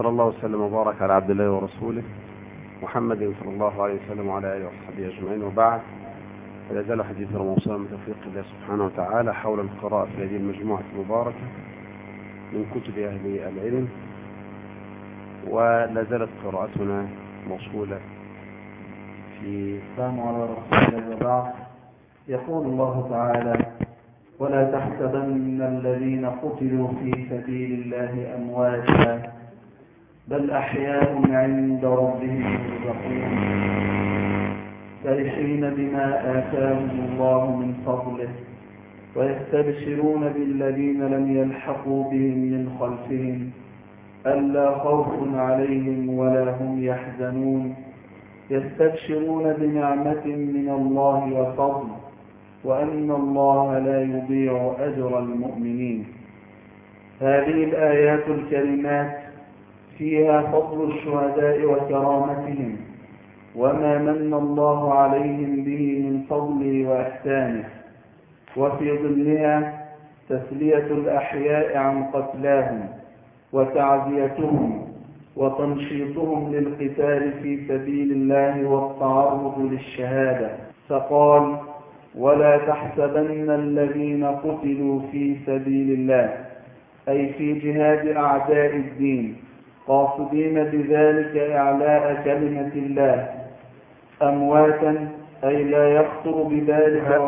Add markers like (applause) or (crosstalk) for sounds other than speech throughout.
وصلى الله وسلم وبارك على عبد الله ورسوله محمد صلى الله عليه وسلم وعلى آله وصحبه أجمعين وبعد. فلا زال حديثنا موصولا بتوفيق الله سبحانه وتعالى حول القراءة في هذه المجموعة المباركة من كتب أهل العلم ولا زالت قراءتنا موصولة في السلام على رسول الله وبعد. يقول الله تعالى ولا تحسبن الذين قتلوا في سبيل الله أمواتا بل أحياء عند ربهم يرزقون. فرحين بما آتاهم الله من فضله ويستبشرون بالذين لم يلحقوا بهم من خلفهم ألا خوف عليهم ولا هم يحزنون. يستبشرون بنعمة من الله وفضل وأن الله لا يضيع أجر المؤمنين. هذه الآيات الكريمات فيها فضل الشهداء وكرامتهم وما من الله عليهم به من فضله وإحسانه. وفي ضمنها تسلية الأحياء عن قتلاهم وتعزيتهم وتنشيطهم للقتال في سبيل الله والتعرض للشهادة. فقال ولا تحسبن الذين قتلوا في سبيل الله أي في جهاد أعداء الدين قاصدين بذلك إعلاء كلمة الله أمواتا أي لا يخطر بذلك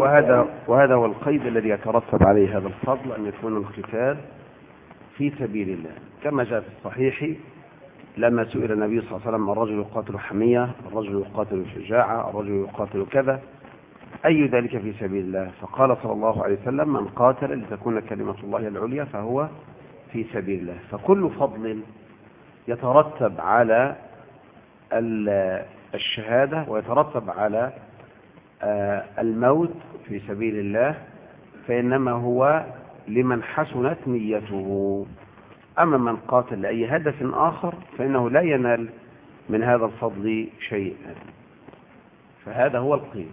وهذا وهذا هو القيد الذي يترتب عليه هذا الفضل أن يكون القتال في سبيل الله. كما جاء في الصحيح لما سئل النبي صلى الله عليه وسلم الرجل يقاتل حمية الرجل يقاتل شجاعة الرجل يقاتل كذا أي ذلك في سبيل الله؟ فقال صلى الله عليه وسلم من قاتل لتكون كلمة الله العليا فهو في سبيل الله. فكل فضل يترتب على الشهادة ويترتب على الموت في سبيل الله فإنما هو لمن حسنت نيته. أما من قاتل لأي هدف آخر فإنه لا ينال من هذا الفضل شيئا. فهذا هو القيد.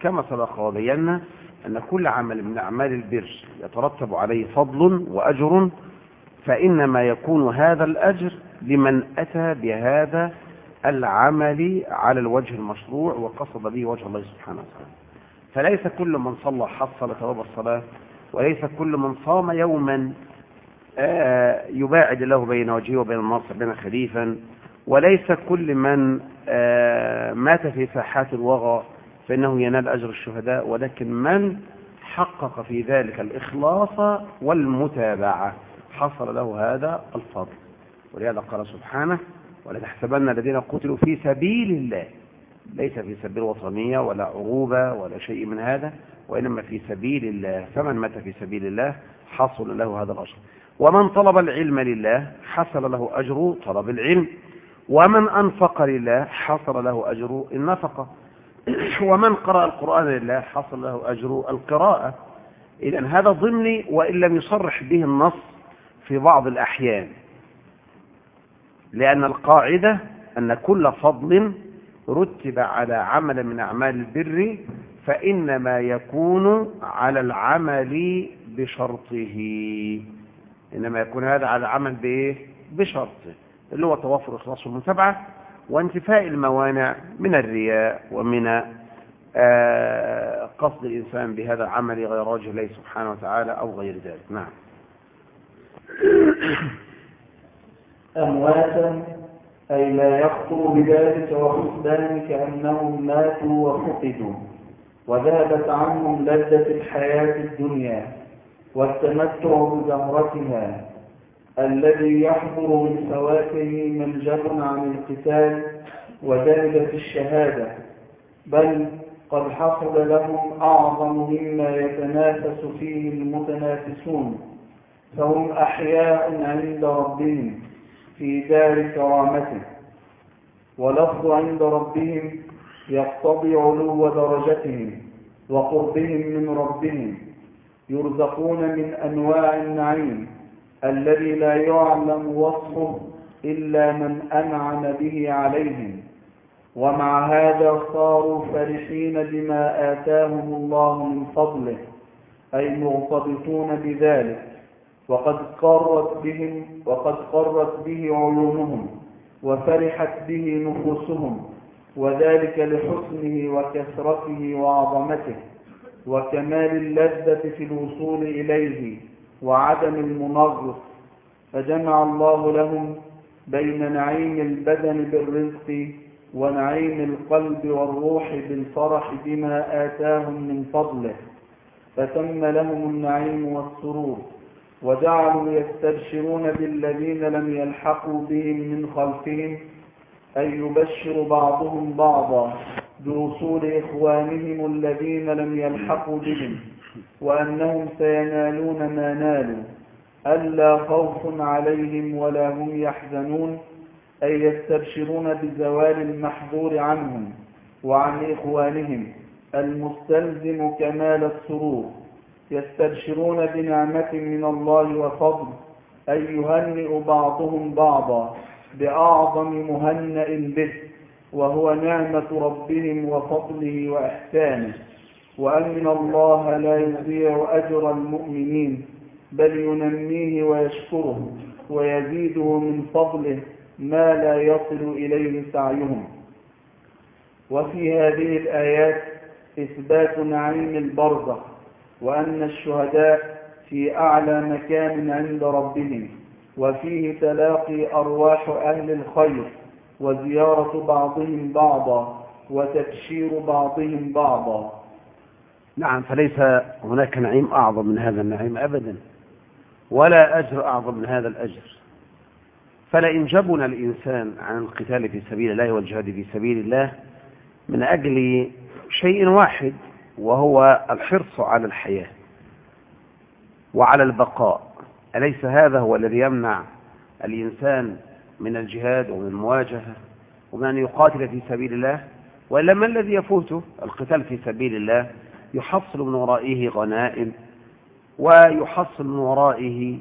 كما سبق وبينا أن كل عمل من أعمال البر يترتب عليه فضل وأجر فإنما يكون هذا الأجر لمن أتى بهذا العمل على الوجه المشروع وقصد به وجه الله سبحانه وتعالى. فليس كل من صلى حصل ثواب الصلاة وليس كل من صام يوما يباعد له بين وجهه وبين الناس بين خليفا وليس كل من مات في ساحات الوغى فإنه ينال أجر الشهداء ولكن من حقق في ذلك الإخلاص والمتابعة؟ حصل له هذا الفضل. ولهذا قال سبحانه ولا تحسبن الذين قتلوا في سبيل الله. ليس في سبيل وطنية ولا عروبة ولا شيء من هذا وإنما في سبيل الله. فمن مات في سبيل الله حصل له هذا الأجر. ومن طلب العلم لله حصل له أجر طلب العلم. ومن أنفق لله حصل له أجر النفقة. ومن قرأ القرآن لله حصل له أجر القراءة. إذا هذا ضمني وإن لم يصرح به النص في بعض الأحيان. لأن القاعدة أن كل فضل رتب على عمل من أعمال البر فإنما يكون على العمل بشرطه. إنما يكون هذا على العمل بإيه؟ بشرطه. اللي هو توفر إخلاص المتابعة وانتفاء الموانع من الرياء ومن قصد الإنسان بهذا العمل غير وجه الله سبحانه وتعالى أو غير ذلك. نعم. (coughs) أمواتا أي لا يخطر بذلك وحسبان كأنهم ماتوا وفقدوا وذهبت عنهم لذة الحياة الدنيا والتمتع بزهرتها الذي يحضر من فواته ملجأ عن القتال وجانب الشهادة بل قد حصل لهم أعظم مما يتنافس فيه المتنافسون فهم أحياء عند ربهم في دار كرامته. ولفظ عند ربهم يقتضي علو درجتهم وقربهم من ربهم يرزقون من أنواع النعيم. الذي لا يعلم وصفه إلا من أنعم به عليهم. ومع هذا صاروا فرحين بما آتاهم الله من فضله أي مرتبطون بذلك. وقد قرت بهم وقد قرت به عيونهم وفرحت به نفوسهم وذلك لحسنه وكثرته وعظمته وكمال اللذة في الوصول إليه. وعدم المنغص فجمع الله لهم بين نعيم البدن بالرزق ونعيم القلب والروح بالفرح بما آتاهم من فضله. فتم لهم النعيم والسرور وجعلوا يستبشرون بالذين لم يلحقوا بهم من خلفهم أن يبشر بعضهم بعضا بوصول إخوانهم الذين لم يلحقوا بهم. وأنهم سينالون ما نالوا ألا خوف عليهم ولا هم يحزنون أي يستبشرون بزوال المحظور عنهم وعن إخوانهم المستلزم كمال السرور. يستبشرون بنعمة من الله وفضل أي يهنئ بعضهم بعضا بأعظم مهنئ به وهو نعمة ربهم وفضله وإحسانه. وأن الله لا يضيع أجر المؤمنين بل ينميه ويشكره ويزيده من فضله ما لا يصل إليه سعيهم. وفي هذه الآيات إثبات نعيم البرزخ وأن الشهداء في أعلى مكان عند ربهم وفيه تلاقي أرواح أهل الخير وزيارة بعضهم بعضا وتبشير بعضهم بعضا. نعم فليس هناك نعيم أعظم من هذا النعيم أبدا ولا أجر أعظم من هذا الأجر. فلئن جبن الإنسان عن القتال في سبيل الله والجهاد في سبيل الله من أجل شيء واحد وهو الحرص على الحياة وعلى البقاء. أليس هذا هو الذي يمنع الإنسان من الجهاد ومن المواجهة ومن أن يقاتل في سبيل الله؟ وإلا ما الذي يفوته القتال في سبيل الله؟ يحصل من ورائه غنائم ويحصل من ورائه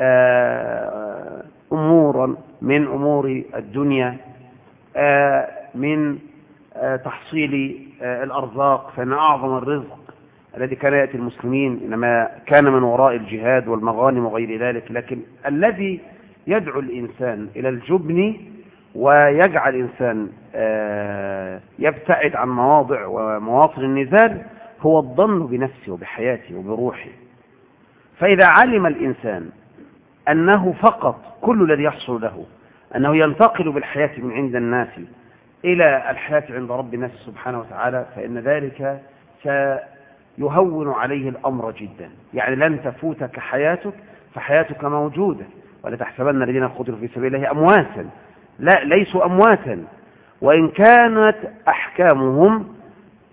آه، أمورا من أمور الدنيا آه، من آه، تحصيل الأرزاق. فإن أعظم الرزق الذي كان يأتي المسلمين إنما كان من وراء الجهاد والمغانم وغير ذلك لكن الذي يدعو الإنسان إلى الجبن ويجعل الإنسان يبتعد عن مواضع ومواطن النزال هو الظن بنفسه وبحياته وبروحه. فإذا علم الإنسان أنه فقط كل الذي يحصل له أنه ينتقل بالحياة من عند الناس إلى الحياة عند ربنا سبحانه وتعالى فإن ذلك سيهون عليه الأمر جدا. يعني لن تفوتك حياتك فحياتك موجودة. ولا تحسبن الذين قتلوا في سبيل الله أمواتا. لا ليسوا أمواتا. وإن كانت أحكامهم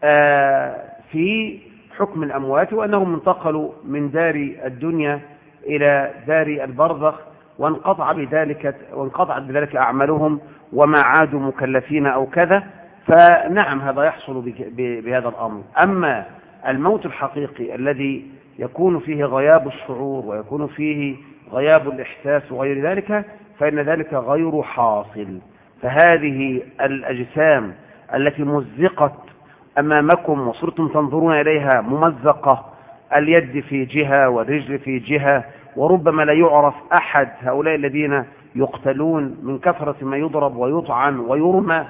آه في حكم الأموات وأنهم انتقلوا من دار الدنيا إلى دار البرزخ وانقطع بذلك وانقطعت بذلك أعمالهم وما عادوا مكلفين أو كذا. فنعم هذا يحصل بهذا الأمر. أما الموت الحقيقي الذي يكون فيه غياب الشعور ويكون فيه غياب الإحساس وغير ذلك فإن ذلك غير حاصل. فهذه الأجسام التي مزقت أمامكم وصرتم تنظرون إليها ممزقة اليد في جهة والرجل في جهة وربما لا يعرف أحد هؤلاء الذين يقتلون من كثرة ما يضرب ويطعن ويرمى.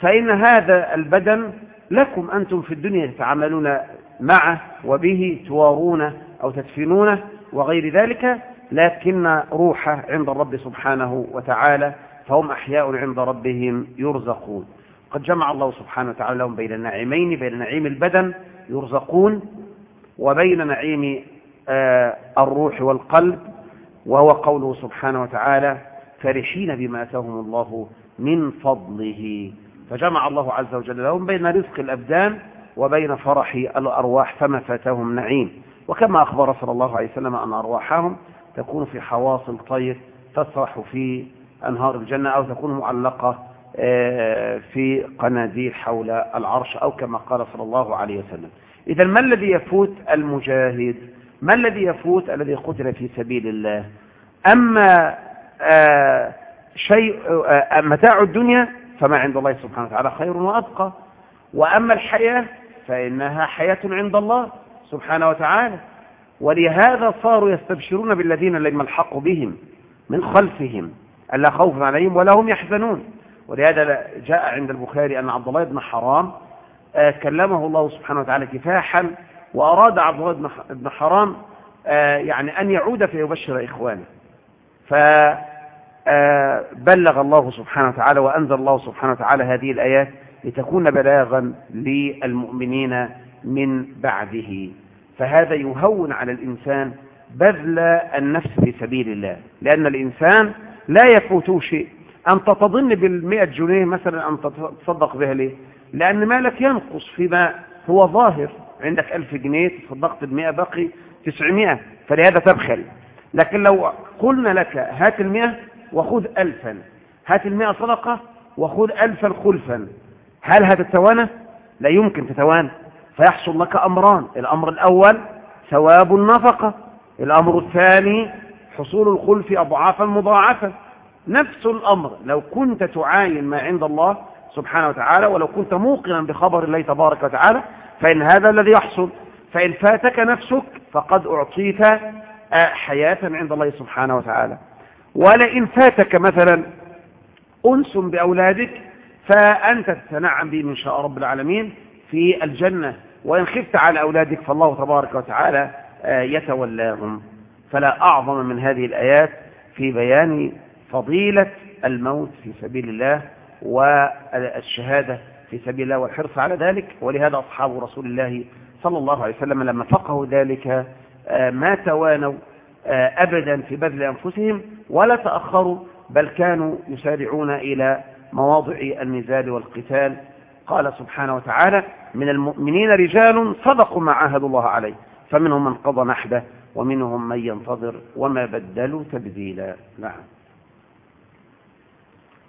فإن هذا البدن لكم أنتم في الدنيا تتعاملون معه وبه توارونه أو تدفنونه وغير ذلك لكن روحه عند الرب سبحانه وتعالى فهم أحياء عند ربهم يرزقون. قد جمع الله سبحانه وتعالى لهم بين النعيمين بين نعيم البدن يرزقون وبين نعيم آه، الروح والقلب وهو قوله سبحانه وتعالى فرحين بما آتاهم الله من فضله فجمع الله عز وجل لهم بين رزق الأبدان وبين فرح الأرواح فما فاتهم نعيم. وكما أخبر صلى الله عليه وسلم أن أرواحهم تكون في حواصل طير تسرح في أنهار الجنة أو تكون معلقة في قناديل حول العرش أو كما قال صلى الله عليه وسلم. إذا ما الذي يفوت؟ المجاهد. ما الذي يفوت؟ الذي قتل في سبيل الله. أما آه، شيء آه، متاع الدنيا فما عند الله سبحانه وتعالى خير وأبقى. وأما الحياة فإنها حياة عند الله سبحانه وتعالى. ولهذا صاروا يستبشرون بالذين لم يلحقوا بهم من خلفهم ألا خوف عليهم ولا هم يحزنون. ولهذا جاء عند البخاري أن عبد الله بن حرام آه، كلمه الله سبحانه وتعالى كفاحا وأراد عبد الله بن حرام آه، يعني أن يعود فيبشر إخوانه. فبلغ الله سبحانه وتعالى وأنزل الله سبحانه وتعالى هذه الآيات لتكون بلاغا للمؤمنين من بعده. فهذا يهون على الإنسان بذل النفس في سبيل الله لأن الإنسان لا يفوته شيء. أنت تظن بالمئة جنيه مثلا أن تتصدق بها ليه؟ لأن مالك ينقص فيما هو ظاهر. عندك ألف جنيه تصدقت بمئة بقي تسعمائة فلهذا تبخل. لكن لو قلنا لك هات المئة وخذ ألفا. هات المئة صدقة وخذ ألفا خلفا. هل هتتوانى؟ لا يمكن تتوانى. فيحصل لك أمران. الأمر الأول ثواب النفقة. الأمر الثاني حصول الخلف أضعافا مضاعفة نفس الأمر. لو كنت تعاين ما عند الله سبحانه وتعالى ولو كنت موقنا بخبر الله تبارك وتعالى فإن هذا الذي يحصل. فإن فاتك نفسك فقد أعطيت حياة عند الله سبحانه وتعالى. ولئن فاتك مثلا أنس بأولادك فأنت تتنعم بهم إن شاء رب العالمين في الجنة. وإن خفت على أولادك فالله تبارك وتعالى يتولاهم. فلا أعظم من هذه الآيات في بيان فضيلة الموت في سبيل الله والشهادة في سبيل الله والحرص على ذلك ولهذا أصحاب رسول الله صلى الله عليه وسلم لما فقهوا ذلك ما توانوا أبدا في بذل أنفسهم ولا تأخروا بل كانوا يسارعون إلى مواضع النزال والقتال. قال سبحانه وتعالى من المؤمنين رجال صدقوا ما عاهدوا الله عليه فمنهم من قضى نحبه ومنهم من ينتظر وما بدلوا تبديلا. نعم.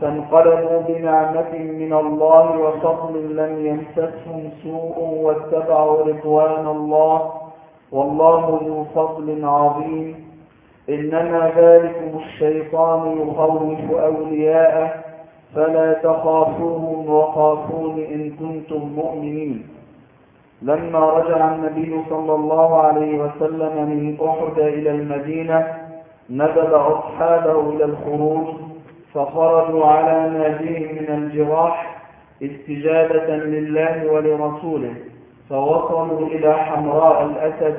فانقلبوا بنعمة من الله وفضل لم يمسسهم سوء واتبعوا رضوان الله والله ذو فضل عظيم. إنما ذلكم الشيطان يخوف أولياءه فلا تخافوهم وخافون إن كنتم مؤمنين. لما رجع النبي صلى الله عليه وسلم من أحد إلى المدينة ندب أصحابه إلى الخروج فخرجوا على ناديه من الجراح استجابة لله ولرسوله فوصلوا إلى حمراء الأسد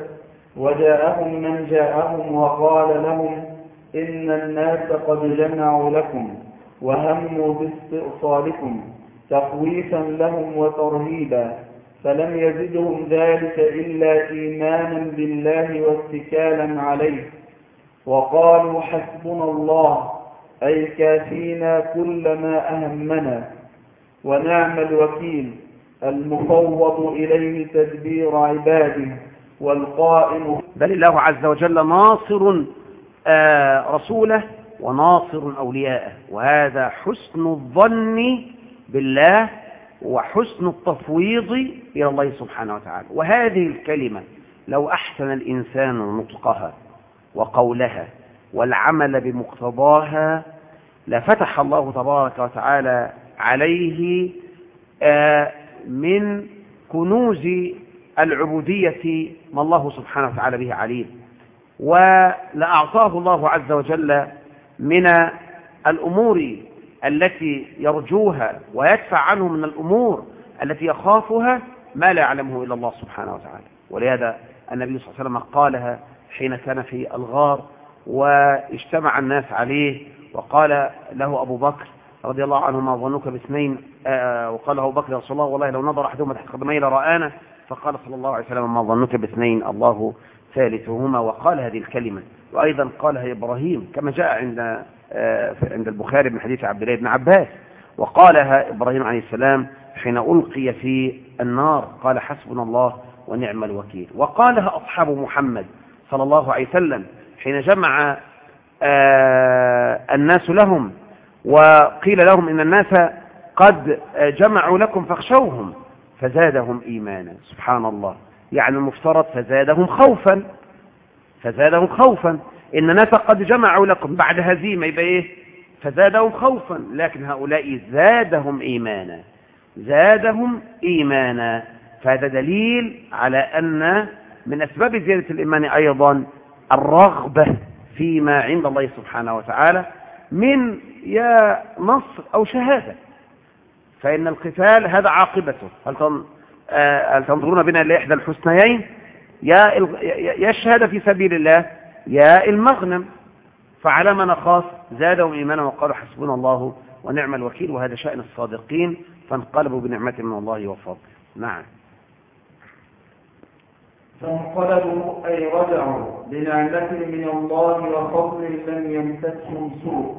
وجاءهم من جاءهم وقال لهم إن الناس قد جمعوا لكم وهموا باستئصالكم تخويفا لهم وترهيبا فلم يزدهم ذلك إلا إيمانا بالله واتكالا عليه وقالوا حسبنا الله أي كافينا كل ما أهمنا ونعم الوكيل المفوض إليه تدبير عباده والقائم. بل الله عز وجل ناصر آه رسوله وناصر أولياءه. وهذا حسن الظن بالله وحسن التفويض إلى الله سبحانه وتعالى. وهذه الكلمة لو أحسن الإنسان نطقها وقولها والعمل بمقتضاها لفتح الله تبارك وتعالى عليه من كنوز العبودية ما الله سبحانه وتعالى به عليم. ولأعطاه الله عز وجل من الأمور التي يرجوها ويدفع عنه من الأمور التي يخافها ما لا يعلمه إلا الله سبحانه وتعالى. ولهذا النبي صلى الله عليه وسلم قالها حين كان في الغار واجتمع الناس عليه وقال له أبو بكر رضي الله عنه ما ظنك باثنين. آه وقال أبو بكر يا رسول الله والله لو نظر أحدهما تحت قدمي لرآنا. فقال صلى الله عليه وسلم ما ظنك باثنين الله ثالثهما. وقال هذه الكلمة وأيضا قالها إبراهيم كما جاء عند آه عند البخاري من حديث عبد الله بن عباس وقالها إبراهيم عليه السلام حين ألقي في النار قال حسبنا الله ونعم الوكيل. وقالها أصحاب محمد صلى الله عليه وسلم حين جمع آه الناس لهم وقيل لهم إن الناس قد جمعوا لكم فاخشوهم فزادهم إيمانا. سبحان الله. يعني المفترض فزادهم خوفا. فزادهم خوفا. إن ناس قد جمعوا لكم بعد هزيمة يبقى إيه؟ فزادهم خوفا. لكن هؤلاء زادهم إيمانا. زادهم إيمانا. فهذا دليل على أن من أسباب زيادة الإيمان أيضا الرغبة فيما عند الله سبحانه وتعالى من يا نصر أو شهادة. فإن القتال هذا عاقبته. هل هل تنظرون بنا لإحدى الحسنيين؟ يا يا الشهادة في سبيل الله يا المغنم. فعلى ما نخاف زادهم إيمانا وقالوا حسبنا الله ونعم الوكيل وهذا شأن الصادقين فانقلبوا بنعمة من الله وفضل. نعم. فانقلبوا أي رجعوا بنعمة من الله وفضل لم يمسسهم سوء.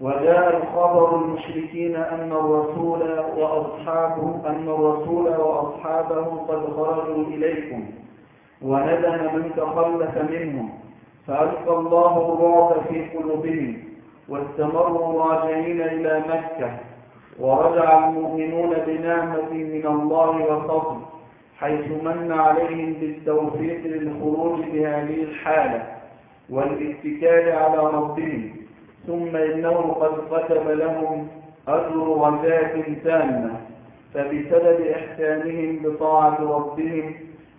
وجاء الخبر المشركين أن الرسول وأصحابه أن الرسول وأصحابه قد خرجوا إليكم وندم من تخلف منهم. فألقى الله الرعب في قلوبهم واستمروا راجعين إلى مكة. ورجع المؤمنون بنعمة من الله وفضل. حيث من عليهم بالتوفيق للخروج بهذه الحالة والاتكال على ربهم ثم إنه قد كتب لهم أجر غزاة تامة فبسبب إحسانهم بطاعة ربهم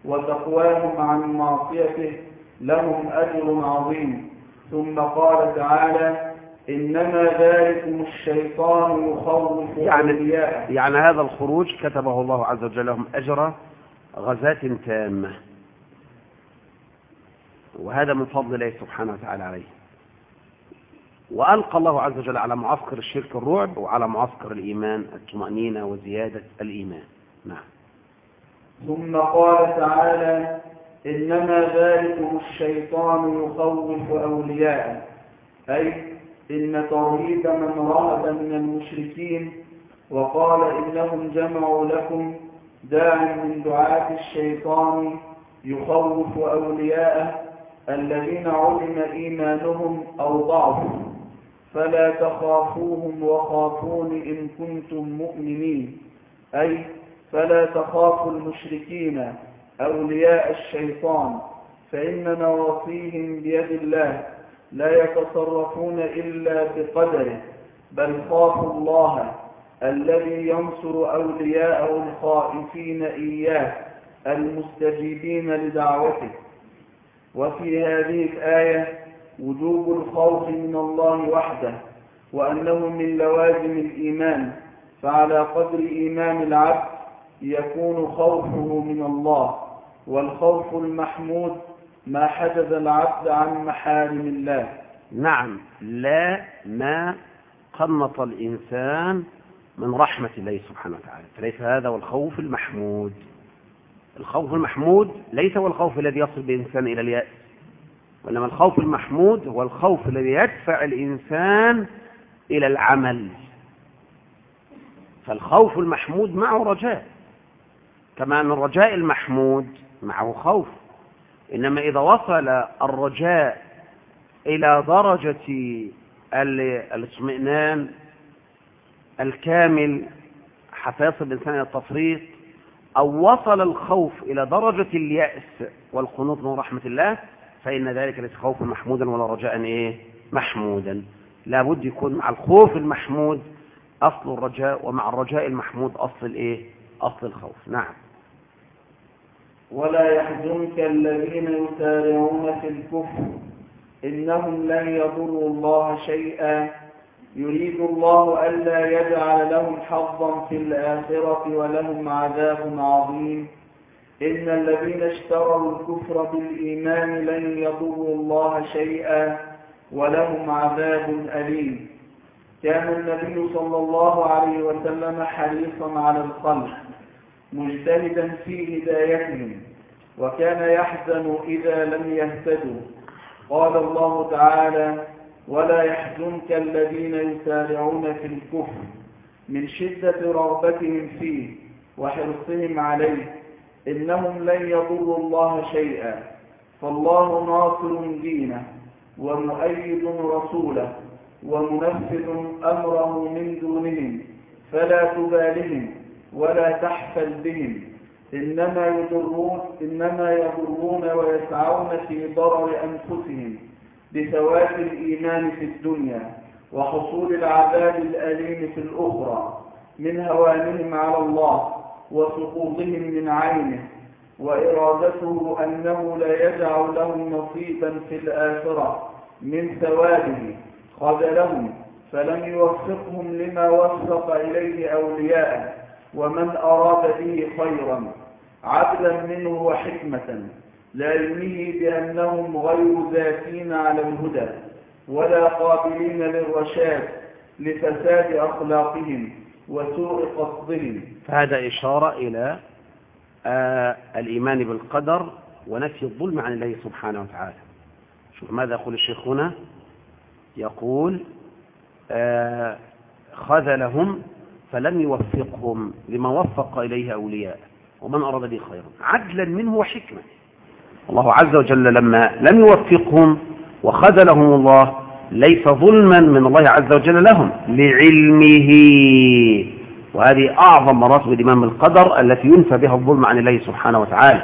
وتقواهم عن معصيته لهم أجر عظيم. ثم قال تعالى إنما ذلكم الشيطان يخوف يعني, يعني هذا الخروج كتبه الله عز وجل لهم أجر غزاة تامة. وهذا من فضل الله سبحانه وتعالى عليه. وألقى الله عز وجل على معسكر الشرك الرعب وعلى معسكر الإيمان الطمأنينة وزيادة الإيمان. نعم. ثم قال تعالى إنما ذلكم الشيطان يخوف أولياءه. أي إن ترهيب من رهب من المشركين وقال إنهم جمعوا لكم داع من دعاة الشيطان يخوف أولياءه الذين علم إيمانهم أو ضعفهم فلا تخافوهم وخافون إن كنتم مؤمنين. أي فلا تخافوا المشركين أولياء الشيطان فإن نواصيهم بيد الله لا يتصرفون إلا بقدره بل خافوا الله. الذي ينصر أولياءه الخائفين إياه المستجيبين لدعوته. وفي هذه الآية وجوب الخوف من الله وحده وأنه من لوازم الإيمان فعلى قدر إيمان العبد يكون خوفه من الله. والخوف المحمود ما حجز العبد عن محارم الله. نعم لا ما قنط الإنسان من رحمة الله سبحانه وتعالى. فليس هذا هو الخوف المحمود. الخوف المحمود ليس هو الخوف الذي يصل بالإنسان إلى اليأس. وإنما الخوف المحمود هو الخوف الذي يدفع الإنسان إلى العمل. فالخوف المحمود معه رجاء. كما أن الرجاء المحمود معه خوف. إنما إذا وصل الرجاء إلى درجة الاطمئنان الكامل يصل الإنسان إلى التفريط أو وصل الخوف إلى درجة اليأس والقنوط من رحمة الله فإن ذلك ليس خوفا محمودا ولا رجاء إيه؟ محمودا. لابد يكون مع الخوف المحمود أصل الرجاء ومع الرجاء المحمود أصل الإيه؟ أصل الخوف. نعم. ولا يحزنك الذين يسارعون في الكفر إنهم لن يضروا الله شيئا. يريد الله ألا يجعل لهم حظا في الآخرة ولهم عذاب عظيم. إن الذين اشتروا الكفر بالإيمان لن يضروا الله شيئا ولهم عذاب أليم. كان النبي صلى الله عليه وسلم حريصا على الخلق مجتهدا في هدايتهم وكان يحزن إذا لم يهتدوا. قال الله تعالى ولا يحزنك الذين يسارعون في الكفر من شدة رغبتهم فيه وحرصهم عليه. إنهم لن يضروا الله شيئا. فالله ناصر دينه ومؤيد رسوله ومنفذ أمره من دونهم. فلا تبالهم ولا تحفل بهم. إنما يضرون, إنما يضرون ويسعون في ضرر أنفسهم. بثوات الإيمان في الدنيا وحصول العذاب الأليم في الأخرى من هوانهم على الله وسقوطهم من عينه وإرادته أنه لا يجعل لهم نصيبا في الآخرة من ثوابه خذلهم فلم يوفقهم لما وفق إليه أولياءه ومن أراد به خيرا عدلا منه وحكمة لا ينهي بأنهم غير ذاتين على الهدى ولا قابلين للرشاد لفساد أخلاقهم وسوء قصدهم. فهذا إشارة إلى آه الإيمان بالقدر ونفي الظلم عن الله سبحانه وتعالى. شوف ماذا يقول الشيخ هنا. يقول آه خذلهم فلم يوفقهم لما وفق إليه أولياء ومن أراد به خيرا. عدلا منه وحكمة. الله عز وجل لما لم يوفقهم وخذلهم الله ليس ظلما من الله عز وجل لهم لعلمه. وهذه أعظم مراتب الإيمان بالقدر التي ينفى بها الظلم عن الله سبحانه وتعالى.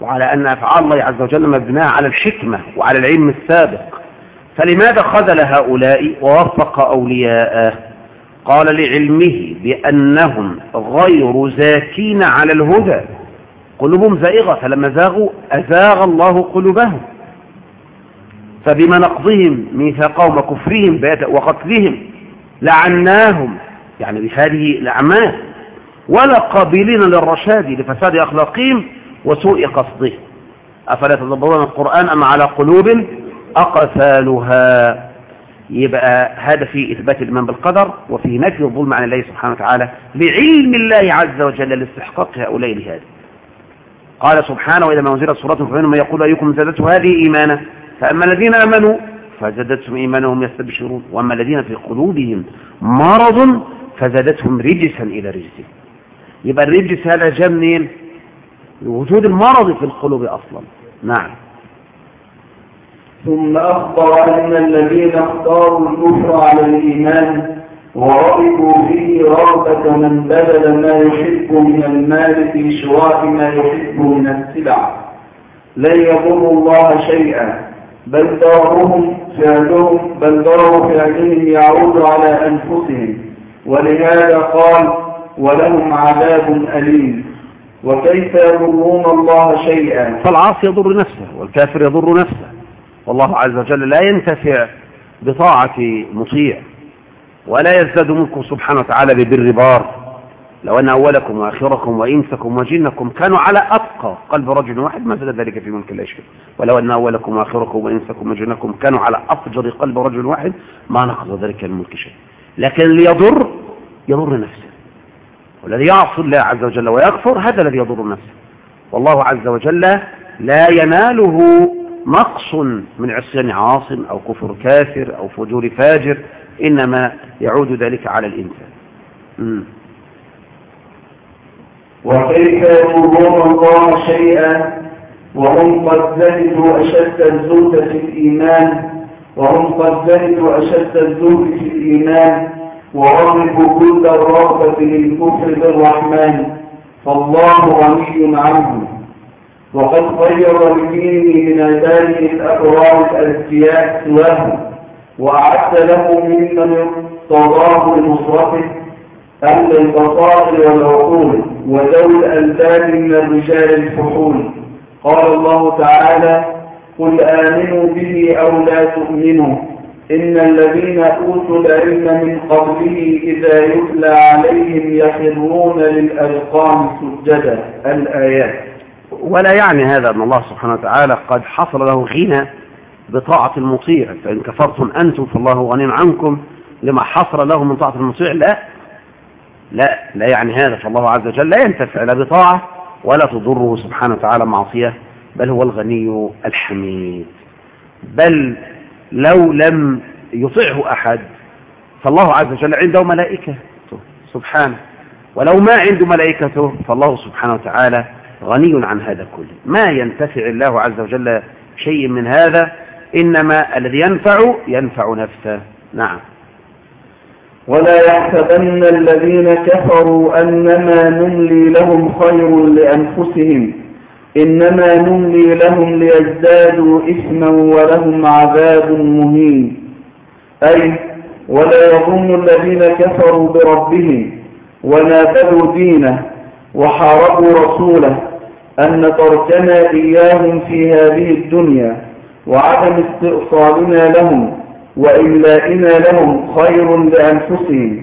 وعلى أن أفعال الله عز وجل مبناة على الحكمة وعلى العلم السابق. فلماذا خذل هؤلاء ووفق أولياءه؟ قال لعلمه بأنهم غير زاكين على الهدى. قلوبهم زائغة فلما زاغوا أزاغ الله قلوبهم. فبما نقضهم ميثاقهم وكفرهم وقتلهم لعناهم. يعني بهذه الأعمال. ولا قابلين للرشاد لفساد أخلاقهم وسوء قصدهم أفلا تدبرون القرآن أم على قلوب أقفالها؟ يبقى هذا في إثبات الإيمان بالقدر وفي نفي الظلم عن الله سبحانه وتعالى لعلم الله عز وجل لاستحقاق هؤلاء لهذا قال سبحانه وإذا ما أنزلت سورة فمنهم من يقول أيكم زادته هذه إيمانا فأما الذين آمنوا فزادتهم إيمانهم يستبشرون وأما الذين في قلوبهم مرض فزادتهم رجسا إلى رجسهم يبقى الرجس هذا جاء منين؟ وجود المرض في القلوب أصلا. نعم. ثم أخبر أن الذين اختاروا الكفر على الإيمان ورغبوا فيه رغبة من بذل ما يحب من المال في شراء ما يحب من السلع لن يضروا الله شيئا بل ضرهم فعلهم بل ضرر فعلهم يعود على أنفسهم ولهذا قال ولهم عذاب أليم وكيف يضرون الله شيئا فالعاصي يضر نفسه والكافر يضر نفسه والله عز وجل لا ينتفع بطاعة مطيع ولا يزداد ملكه سبحانه وتعالى ببر بار. لو أن أولكم وآخركم وإنسكم وجنكم كانوا على أتقى قلب رجل واحد ما زاد ذلك في ملك الله ولو أن أولكم وآخركم وإنسكم وجنكم كانوا على أفجر قلب رجل واحد ما نقض ذلك الملك شيء. لكن اللي يضر نفسه. والذي يعصي الله عز وجل ويكفر هذا الذي يضر نفسه. والله عز وجل لا يناله نقص من عصيان عاصم أو كفر كافر أو فجور فاجر إنما يعود ذلك على الإنسان. وكيف يضرون الله شيئا وهم قد زهدوا أشد الزهد في الإيمان؟ وهم قد زهدوا أشد الزهد في الإيمان؟ ورغبوا كل الرغبة للكفر بالرحمن فالله غني عنهم. وقد خير لدينه من عباده الأبرار الأذكياء سواه وأعد له ممن ارتضاه لنصرته أهل البصائر والعقول وذوي الألباب من الرجال الفحول. قال الله تعالى قل آمنوا به أو لا تؤمنوا إن الذين أوتوا العلم من قبله إذا يتلى عليهم يخرون للأذقان سجدا. الآيات. ولا يعني هذا أن الله سبحانه وتعالى قد حصل له غنى بطاعة المطيع فإن كفرتم أنتم فالله غني عنكم لما حصل له من طاعة المطيع لا لا لا يعني هذا. فالله عز وجل لا ينتفع لا بطاعة ولا تضره سبحانه وتعالى معصية بل هو الغني الحميد. بل لو لم يطيعه أحد فالله عز وجل عنده ملائكة سبحانه. ولو ما عنده ملائكته فالله سبحانه وتعالى غني عن هذا كله. ما ينتفع الله عز وجل شيء من هذا إنما الذي ينفع ينفع نفسه. نعم. ولا يحسبن الذين كفروا أنما نملي لهم خير لأنفسهم إنما نملي لهم ليزدادوا إثما ولهم عذاب مهين. أي ولا يظن الذين كفروا بربهم ونافذوا دينه وحاربوا رسوله أن تركنا إياهم في هذه الدنيا وعدم استئصالنا لهم وإملائنا لهم خير لأنفسهم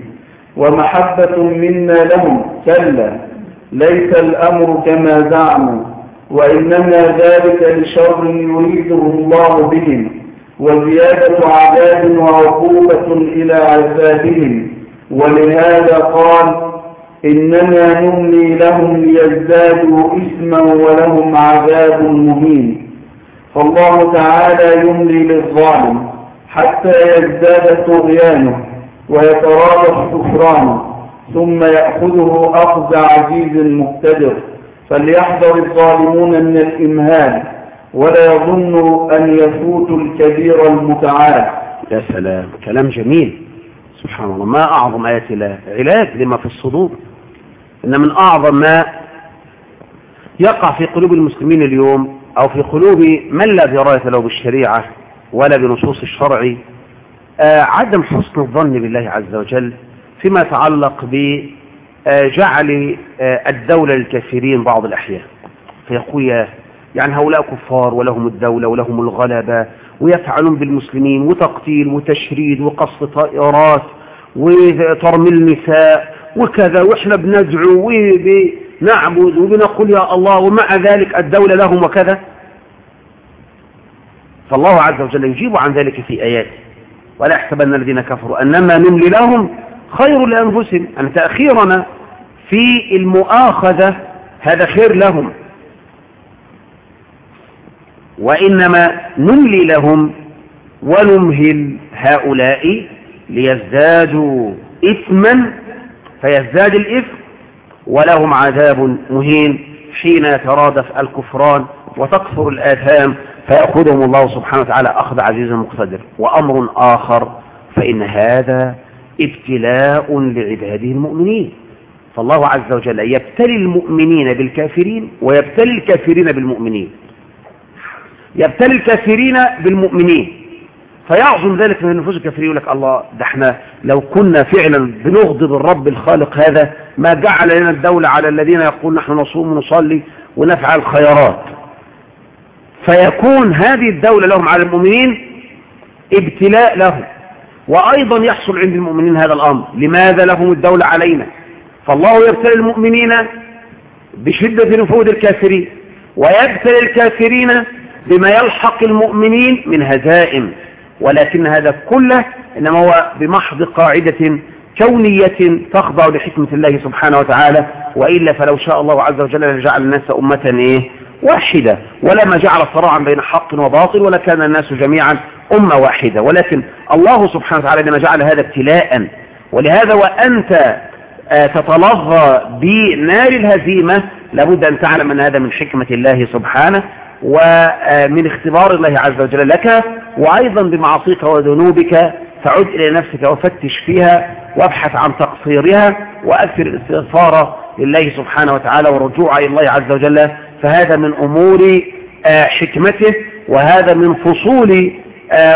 ومحبة منا لهم كلا ليس الأمر كما زعموا وإنما ذلك لشر يريده الله بهم وزيادة عذاب وعقوبة إلى عذابهم. ولهذا قال إنما نملي لهم ليزدادوا إثما ولهم عذاب مهين. فالله تعالى يملي للظالم حتى يزداد طغيانه ويترادف كفرانه ثم يأخذه أخذ عزيز مقتدر. فليحذر الظالمون من الإمهال ولا يظنوا أن يفوتوا الكبير المتعال. يا سلام كلام جميل. سبحان الله ما أعظم آيات الله علاج لما في الصدور؟ إن من أعظم ما يقع في قلوب المسلمين اليوم أو في قلوب من لا دراية له بالشريعة ولا بنصوص الشرع آه عدم حسن الظن بالله عز وجل فيما يتعلق بجعل آه الدولة للكافرين بعض الأحيان فيقول يعني هؤلاء كفار ولهم الدولة ولهم الغلبة ويفعلون بالمسلمين وتقتيل وتشريد وقصف طائرات وترمي النساء وكذا وإحنا بندعو وبنعبد وبنقول يا الله ومع ذلك الدولة لهم وكذا. فالله عز وجل يجيب عن ذلك في آياته ولا يحسبن الذين كفروا أنما نملي لهم خير لأنفسهم. أن تأخيرنا في المؤاخذة هذا خير لهم. وإنما نملي لهم ونمهل هؤلاء ليزدادوا إثما فيزداد الإثم ولهم عذاب مهين حين يترادف الكفران وتكثر الآثام فيأخذهم الله سبحانه وتعالى أخذ عزيز مقتدر. وأمر آخر فإن هذا ابتلاء لعباده المؤمنين. فالله عز وجل يبتلي المؤمنين بالكافرين ويبتلي الكافرين بالمؤمنين. يبتلي الكافرين بالمؤمنين. فيعظم ذلك من نفوس الكافرين يقول لك الله ده إحنا لو كنا فعلا بنغضب الرب الخالق هذا ما جعل لنا الدولة على الذين يقول نحن نصوم ونصلي ونفعل خيرات فيكون هذه الدولة لهم على المؤمنين ابتلاء لهم. وأيضا يحصل عند المؤمنين هذا الأمر. لماذا لهم الدولة علينا؟ فالله يبتلي المؤمنين بشدة نفوذ الكافرين ويبتلي الكافرين بما يلحق المؤمنين من هزائم. ولكن هذا كله إنما هو بمحض قاعدة كونية تخضع لحكمة الله سبحانه وتعالى وإلا فلو شاء الله عز وجل لجعل الناس أمة إيه؟ واحدة. ولما جعل صراعا بين حق وباطل ولكان الناس جميعا أمة واحدة. ولكن الله سبحانه وتعالى لما جعل هذا ابتلاء. ولهذا وأنت تتلظى بنار الهزيمة لابد أن تعلم أن هذا من حكمة الله سبحانه ومن اختبار الله عز وجل لك وأيضا بمعاصيك وذنوبك فعد إلى نفسك وفتش فيها وابحث عن تقصيرها وأكثر الاستغفار لله سبحانه وتعالى والرجوع إلى الله عز وجل. فهذا من أمور حكمته وهذا من فصول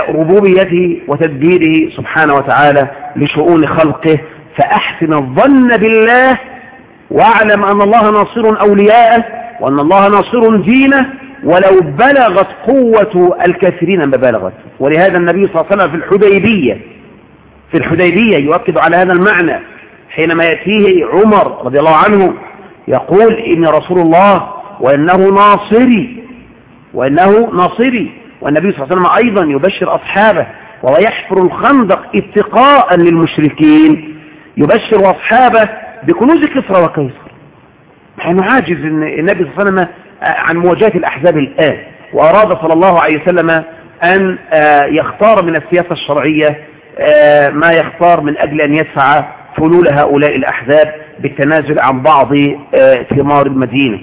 ربوبيته وتدبيره سبحانه وتعالى لشؤون خلقه. فأحسن الظن بالله واعلم أن الله ناصر أولياءه وأن الله ناصر دينه ولو بلغت قوة الكافرين ما بلغت. ولهذا النبي صلى الله عليه وسلم في الحديبية في الحديبية يؤكد على هذا المعنى حينما يأتيه عمر رضي الله عنه يقول إن رسول الله وإنه ناصري وإنه ناصري. والنبي صلى الله عليه وسلم أيضا يبشر أصحابه وهو يحفر الخندق اتقاء للمشركين. يبشر أصحابه بكنوز كسرى وقيصر نحن عاجز إن النبي صلى الله عليه وسلم عن مواجهة الأحزاب الآن وأراد صلى الله عليه وسلم أن يختار من السياسة الشرعية ما يختار من أجل أن يدفع فلول هؤلاء الأحزاب بالتنازل عن بعض ثمار المدينة.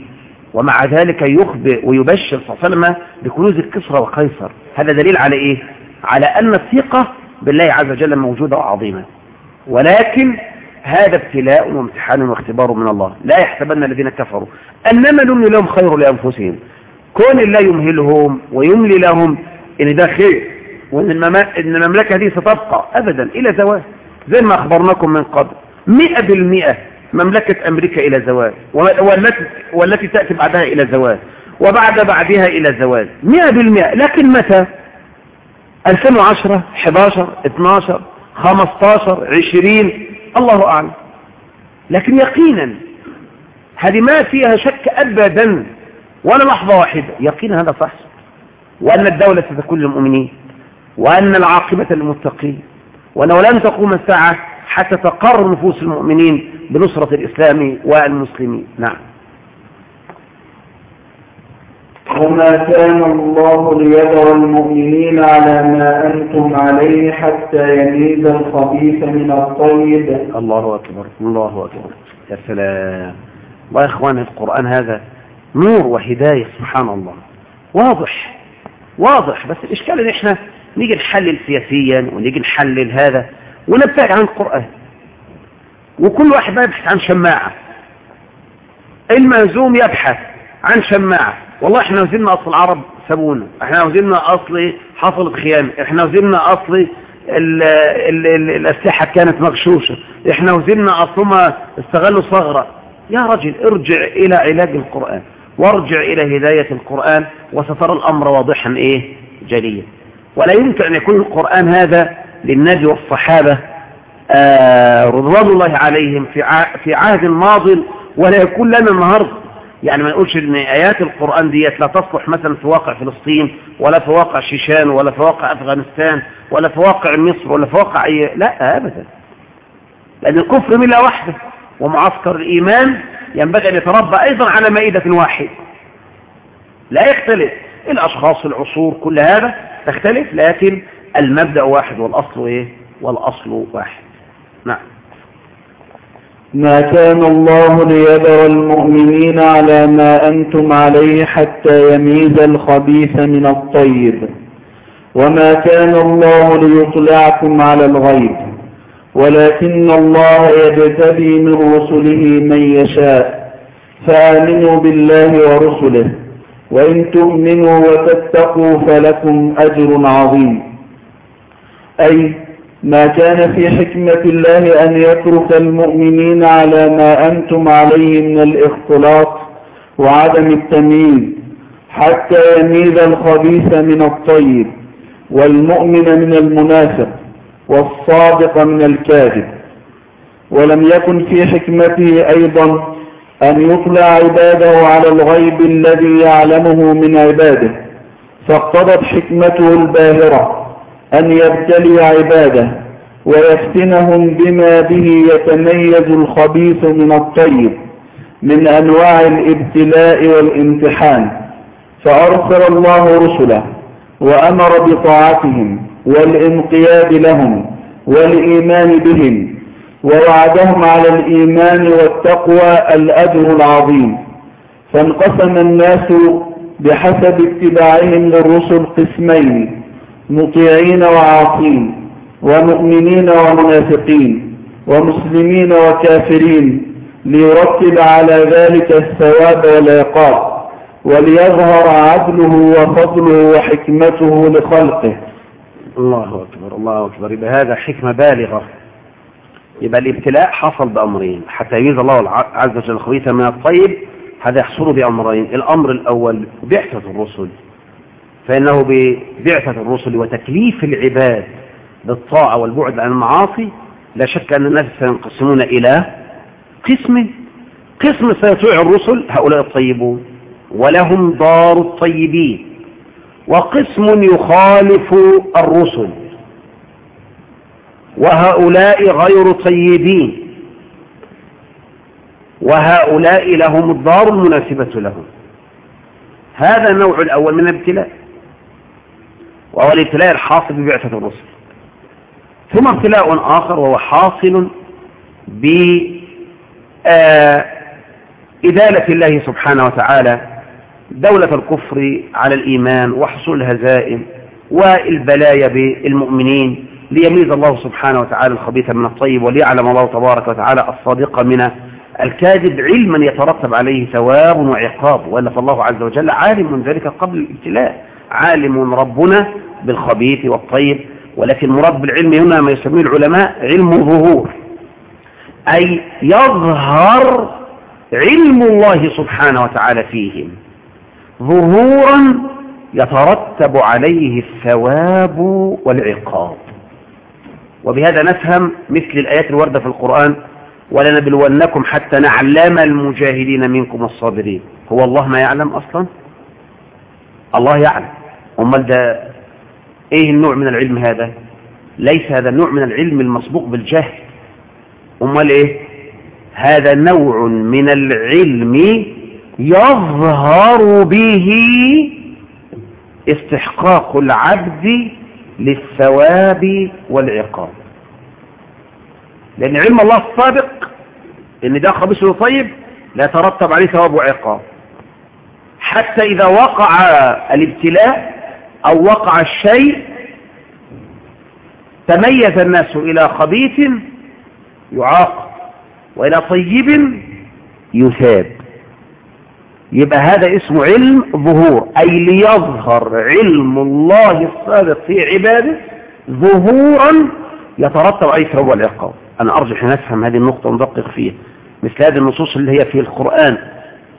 ومع ذلك يخبر ويبشر صلى الله عليه وسلم بكنوز الكسرى وقيصر هذا دليل على إيه؟ على أن الثقة بالله عز وجل موجودة وعظيمة. ولكن هذا ابتلاء وامتحان واختبار من الله. لا يحسبن الذين كفروا. أنما نملي لهم خير لأنفسهم. كون الله يمهلهم ويملي لهم إن ده خير. وإن إن المملكة دي ستبقى أبدا إلى زوال. زي ما أخبرناكم من قبل. مئة بالمئة مملكة أمريكا إلى زوال. والتي, والتي تأتي بعدها إلى زوال. وبعد بعدها إلى زوال. مئة بالمئة. لكن متى؟ 2010 11 12 15 20 الله أعلم. لكن يقينا هذه ما فيها شك أبدا ولا لحظة واحدة. يقينا هذا صح؟ وأن الدولة ستكون للمؤمنين وأن العاقبة للمتقين وأنه لن تقوم الساعة حتى تقر نفوس المؤمنين بنصرة الإسلام والمسلمين. نعم. وما كان الله ليذر المؤمنين على ما أنتم عليه حتى يميز الخبيث من الطيب. الله أكبر الله أكبر. يا سلام. الله يا القرآن هذا نور وهداية سبحان الله. واضح واضح. بس الإشكال إن إحنا نيجي نحلل سياسيا ونيجي نحلل هذا ونبتعد عن القرآن. وكل واحد بقى يبحث عن شماعة. المهزوم يبحث عن شماعة. والله إحنا وزلنا أصل العرب سابونا. إحنا وزلنا أصل حصلت خيانة إحنا وزلنا أصل ال ال ال الأسلحة كانت مغشوشة. إحنا وزلنا اصلهم استغلوا ثغرة يا رجل ارجع إلى علاج القرآن وارجع إلى هداية القرآن وسترى الأمر واضحا إيه؟ جليا. ولا يمكن أن يكون القرآن هذا للنبي والصحابة آه رضوان الله عليهم في في عهد ماض ولا يكون لنا النهارده. يعني ما نقولش إن آيات القرآن ديت لا تصلح مثلا في واقع فلسطين ولا في واقع شيشان ولا في واقع أفغانستان ولا في واقع مصر ولا في واقع اي لا ابدا. لأن الكفر ملة واحدة. ومعسكر الإيمان ينبغي أن يتربى أيضا على مائدة واحدة لا يختلف. الأشخاص العصور كل هذا تختلف لكن المبدأ واحد والأصل إيه؟ والأصل واحد. نعم. ما كان الله ليذر المؤمنين على ما أنتم عليه حتى يميز الخبيث من الطيب. وما كان الله ليطلعكم على الغيب. ولكن الله يجتبي من رسله من يشاء. فآمنوا بالله ورسله. وإن تؤمنوا وتتقوا فلكم أجر عظيم. أي ما كان في حكمة الله أن يترك المؤمنين على ما أنتم عليه من الإختلاط وعدم التمييز حتى يميز الخبيث من الطيب والمؤمن من المنافق. والصادق من الكاذب. ولم يكن في حكمته أيضا أن يطلع عباده على الغيب الذي يعلمه من عباده. فاقتضت حكمته الباهرة أن يبتلي عباده ويفتنهم بما به يتميز الخبيث من الطيب من أنواع الابتلاء والامتحان. فأرسل الله رسله وأمر بطاعتهم والانقياد لهم والإيمان بهم ووعدهم على الإيمان والتقوى الأجر العظيم. فانقسم الناس بحسب اتباعهم للرسل قسمين مطيعين وعاصين ومؤمنين ومنافقين ومسلمين وكافرين ليرتب على ذلك الثواب والعقاب وليظهر عدله وفضله وحكمته لخلقه. الله أكبر الله أكبر. يبقى هذا حكمة بالغة. يبقى الابتلاء حصل بأمرين. حتى يميز الله عز وجل الخبيث من الطيب هذا يحصل بأمرين. الأمر الأول بعثة الرسل. فإنه ببعثة الرسل وتكليف العباد بالطاعة والبعد عن المعاصي لا شك أن الناس سينقسمون إلى قسم. قسم سيطيع الرسل هؤلاء الطيبون ولهم دار الطيبين. وقسم يخالف الرسل. وهؤلاء غير طيبين وهؤلاء لهم الدار المناسبة لهم. هذا النوع الأول من الابتلاء. وهو الابتلاء الحاصل ببعثة الرسل. ثم ابتلاء آخر وهو حاصل بإدالة الله سبحانه وتعالى دولة الكفر على الإيمان وحصول الهزائم والبلايا بالمؤمنين ليميز الله سبحانه وتعالى الخبيث من الطيب وليعلم الله تبارك وتعالى الصادق من الكاذب علما يترتب عليه ثواب وعقاب. وإلا فالله عز وجل عالم من ذلك قبل الابتلاء. عالم ربنا بالخبيث والطيب. ولكن مراد بالعلم هنا ما يسميه العلماء علم ظهور أي يظهر علم الله سبحانه وتعالى فيهم. ظهورا يترتب عليه الثواب والعقاب. وبهذا نفهم مثل الآيات الواردة في القرآن ولنبلونكم حتى نعلم المجاهدين منكم الصابرين هو الله ما يعلم أصلا؟ الله يعلم. أمال ده إيه النوع من العلم هذا؟ ليس هذا النوع من العلم المسبوق بالجهل. أمال إيه؟ هذا نوع من العلم يظهر به استحقاق العبد للثواب والعقاب. لأن علم الله السابق إن ده خبيث وطيب لا يترتب عليه ثواب وعقاب. حتى إذا وقع الابتلاء أو وقع الشيء تميز الناس إلى خبيث يعاقب وإلى طيب يثاب. يبقى هذا اسمه علم ظهور أي ليظهر علم الله السابق في عباده ظهورا يترتب عليه ثواب والعقاب أنا أرجح أن أفهم هذه النقطة وندقق فيها. مثل هذه النصوص اللي هي في القرآن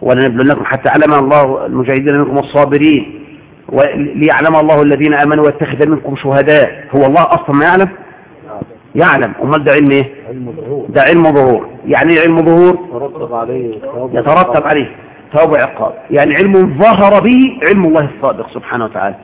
ولنبلونكم حتى علم الله المجاهدين منكم الصابرين وليعلم الله الذين آمنوا ويتخذ منكم شهداء. هو الله أصلا ما يعلم؟ يعلم. أمال ده علم ظهور. ده علم ظهور. يعني إيه علم ظهور؟ ترتب عليه. يترتب عليه. ثواب وعقاب. يعني علم ظهر به علم الله الصادق سبحانه وتعالى.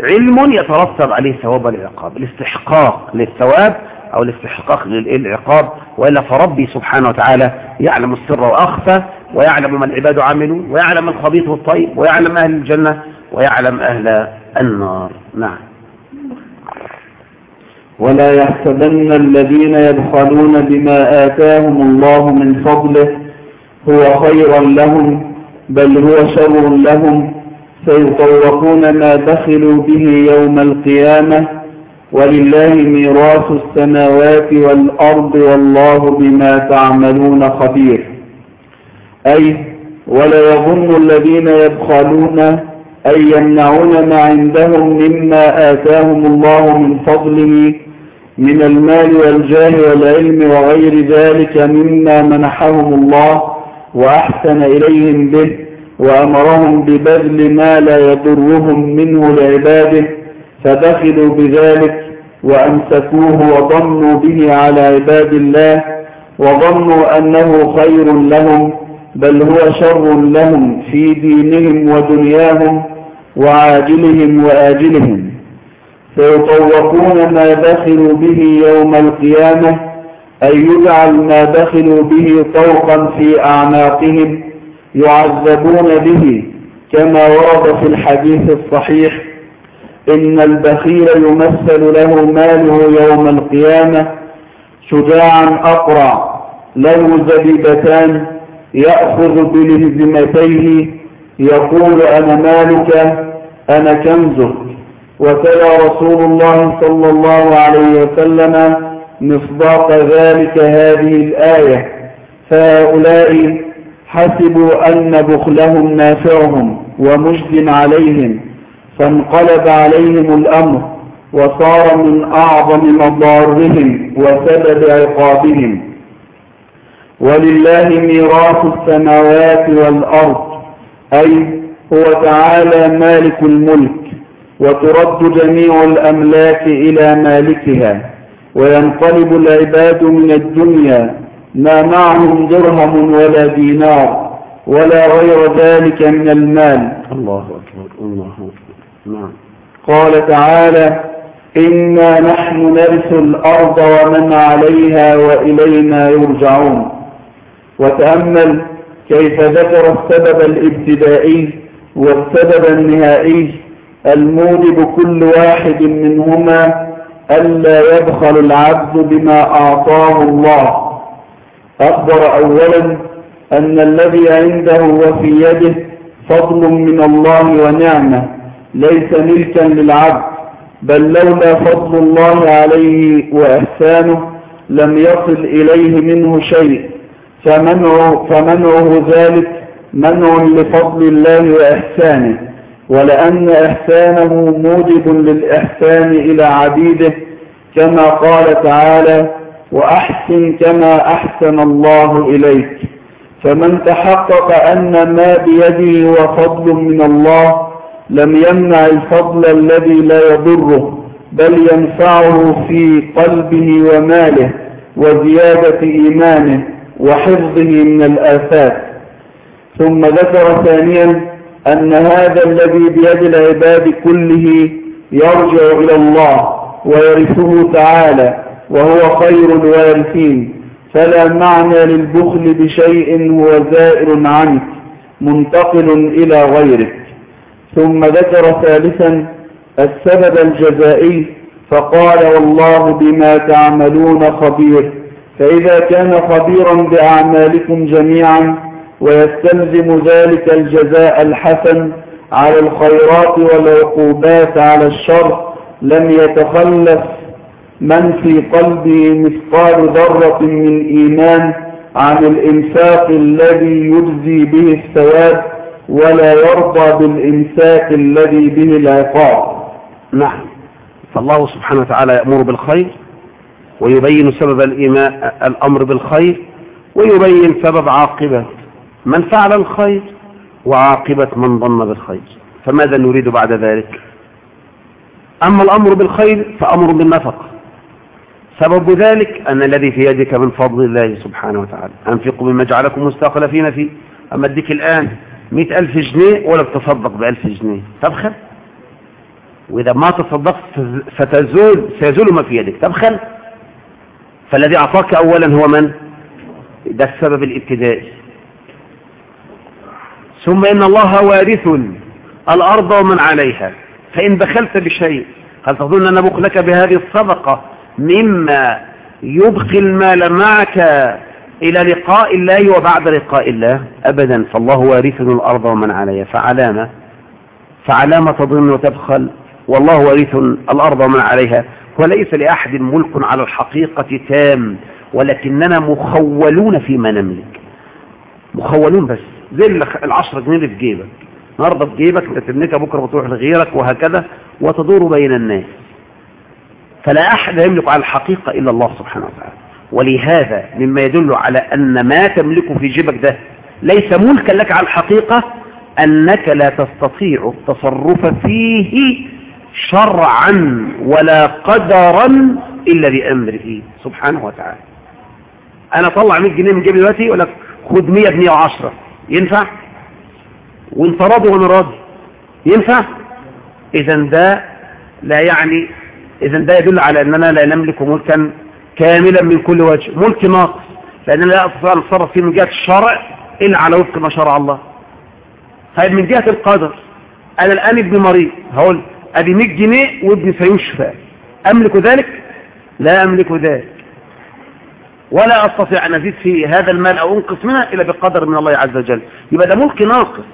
علم يترتب عليه ثواب العقاب الاستحقاق للثواب أو الاستحقاق للعقاب. وإلا فربي سبحانه وتعالى يعلم السر وأخفى ويعلم ما العباد عملوا ويعلم الخبيث والطيب ويعلم أهل الجنة ويعلم أهل النار. نعم. ولا يحسبن الذين يبخلون بما آتاهم الله من فضله هو خيرا لهم بل هو شر لهم سيطوقون ما بخلوا به يوم القيامة ولله ميراث السماوات والأرض والله بما تعملون خبير. أي ولا يظن الذين يبخلون أن يمنعون ما عندهم مما آتاهم الله من فضله من المال والجاه والعلم وغير ذلك مما منحهم الله وأحسن إليهم به وأمرهم ببذل ما لا يضرهم منه لعباده فبخلوا بذلك وأمسكوه وظنوا به على عباد الله وظنوا أنه خير لهم بل هو شر لهم في دينهم ودنياهم وعاجلهم وآجلهم. سيطوقون ما بخلوا به يوم القيامة أي يجعل ما بخلوا به طوقا في أعناقهم يعذبون به كما ورد في الحديث الصحيح إن البخيل يمثل له ماله يوم القيامة شجاعا أقرع له زبيبتان يأخذ بلهزمتيه يقول أنا مالك؟ أنا كنزك وتلا رسول الله صلى الله عليه وسلم مصداق ذلك هذه الآية. فهؤلاء حسبوا أن بخلهم نافعهم ومجد عليهم فانقلب عليهم الأمر وصار من أعظم مضارهم وسبب عقابهم. ولله ميراث السماوات والأرض أي هو تعالى مالك الملك وترد جميع الأملاك إلى مالكها. وينقلب العباد من الدنيا ما معهم درهم ولا دينار ولا غير ذلك من المال. الله أكبر الله أكبر. نعم. قال تعالى إنا نحن نرث الأرض ومن عليها وإلينا يرجعون. وتأمل كيف ذكر السبب الابتدائي والسبب النهائي الموجب كل واحد منهما ألا يبخل العبد بما أعطاه الله. أخبر أولا أن الذي عنده وفي يده فضل من الله ونعمة ليس ملكا للعبد بل لولا فضل الله عليه وإحسانه لم يصل إليه منه شيء. فمنعه, فمنعه ذلك منع لفضل الله وإحسانه. ولأن إحسانه موجب للإحسان إلى عبيده كما قال تعالى وأحسن كما أحسن الله إليك فمن تحقق أن ما بيده هو فضل من الله لم يمنع الفضل الذي لا يضره بل ينفعه في قلبه وماله وزيادة إيمانه وحفظه من الآفات. ثم ذكر ثانيا أن هذا الذي بيد العباد كله يرجع إلى الله ويرثه تعالى وهو خير الوارثين فلا معنى للبخل بشيء هو زائر عنك منتقل إلى غيرك. ثم ذكر ثالثا السبب الجزائي فقال والله بما تعملون خبير. فإذا كان خبيرا بأعمالكم جميعا ويستلزم ذلك الجزاء الحسن على الخيرات والعقوبات على الشر. لم يتخلف من في قلبه مثقال ذرة من إيمان عن الإنفاق الذي يجزي به الثواب ولا يرضى بالإمساك الذي به العقاب. نعم. فالله سبحانه وتعالى يأمر بالخير ويبين سبب الأمر بالخير ويبين سبب عاقبة من فعل الخير وعاقبة من ظن بالخير. فماذا نريد بعد ذلك؟ أما الأمر بالخير فأمر بالنفقة. سبب ذلك أن الذي في يدك من فضل الله سبحانه وتعالى. أنفقوا مما جعلكم مستخلفين فيه. أما أديك الآن مئة ألف جنيه ولا بتصدق بألف جنيه. تبخل. وإذا ما تصدقت ستزول سيزول ما في يدك. تبخل. فالذي أعطاك أولا هو من؟ ده السبب الابتدائي. ثم إن الله وارث الأرض ومن عليها. فإن بخلت بشيء هل تظن أن بخلك بهذه الصدقة؟ مما يبقي المال معك إلى لقاء الله وبعد لقاء الله. أبدا فالله وارث الأرض ومن عليها. فعلامة فعلامة تظن وتبخل والله وارث الأرض ومن عليها. وليس لأحد ملك على الحقيقة تام ولكننا مخولون فيما نملك. مخولون بس. زي العشرة جنيه اللي في جيبك. النهارده في جيبك انت تملكها بكره بتروح لغيرك وهكذا وتدور بين الناس. فلا أحد يملك على الحقيقة إلا الله سبحانه وتعالى. ولهذا مما يدل على أن ما تملكه في جيبك ده ليس ملكا لك على الحقيقة أنك لا تستطيع التصرف فيه شرعا ولا قدرا إلا بأمره سبحانه وتعالى. أنا طلع 100 جنيه من جيبي دلوقتي لك خد 100 جنيه و10 ينفع؟ وانت راضي وأنا راضي؟ ينفع؟ إذا ده لا يعني إذا ده يدل على أننا لا نملك ملكا كاملا من كل وجه ملك ناقص لأننا لا أستطيع أن نتصرف فيه من جهة الشرع إلا على وفق ما شرع الله. طيب من جهة القدر. أنا الآن ابني مريض هقول ادي 100 جنيه وابني سيشفى أملك ذلك؟ لا أملك ذلك. ولا أستطيع أن أزيد في هذا المال أو أنقص منه إلا بقدر من الله عز وجل. يبقى ده ملك ناقص.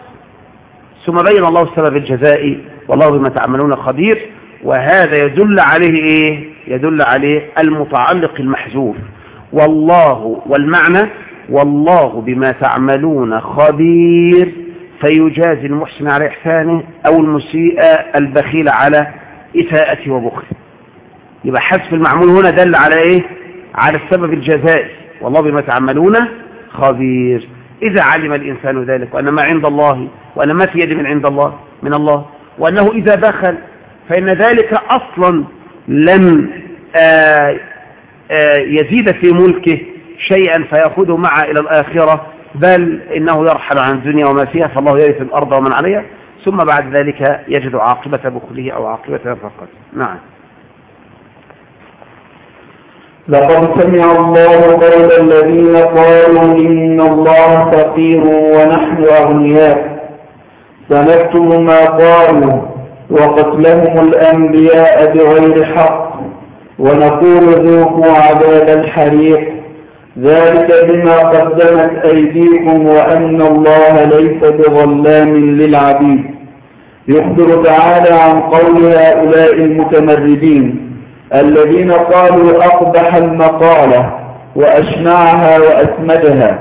ثم بين الله السبب الجزائي والله بما تعملون خبير. وهذا يدل عليه إيه؟ يدل عليه المتعلق المحذوف. والله والمعنى والله بما تعملون خبير. فيجازي المحسن على إحسانه أو المسيء البخيل على إساءته وبخله يبقى حذف المعمول هنا دل على إيه؟ على السبب الجزائي. والله بما تعملون خبير. إذا علم الإنسان ذلك وأن ما عند الله وأن ما في يد من عند الله من الله وأنه إذا بخل فإن ذلك أصلا لن آآ آآ يزيد في ملكه شيئا فيأخذه معه إلى الآخرة بل إنه يرحل عن الدنيا وما فيها فالله يرث الأرض ومن عليها ثم بعد ذلك يجد عاقبة بخله أو عاقبة فقط نعم. لقد سمع الله قول الذين قالوا إن الله فقير ونحن أغنياء. سنكتب ما قالوا وقتلهم الأنبياء بغير حق. ونقول ذوقوا عذاب الحريق. ذلك بما قدمت أيديكم وأن الله ليس بظلام للعبيد. يخبر تعالى عن قول هؤلاء المتمردين. الذين قالوا أقبح المقالة وأشنعها وأسمدها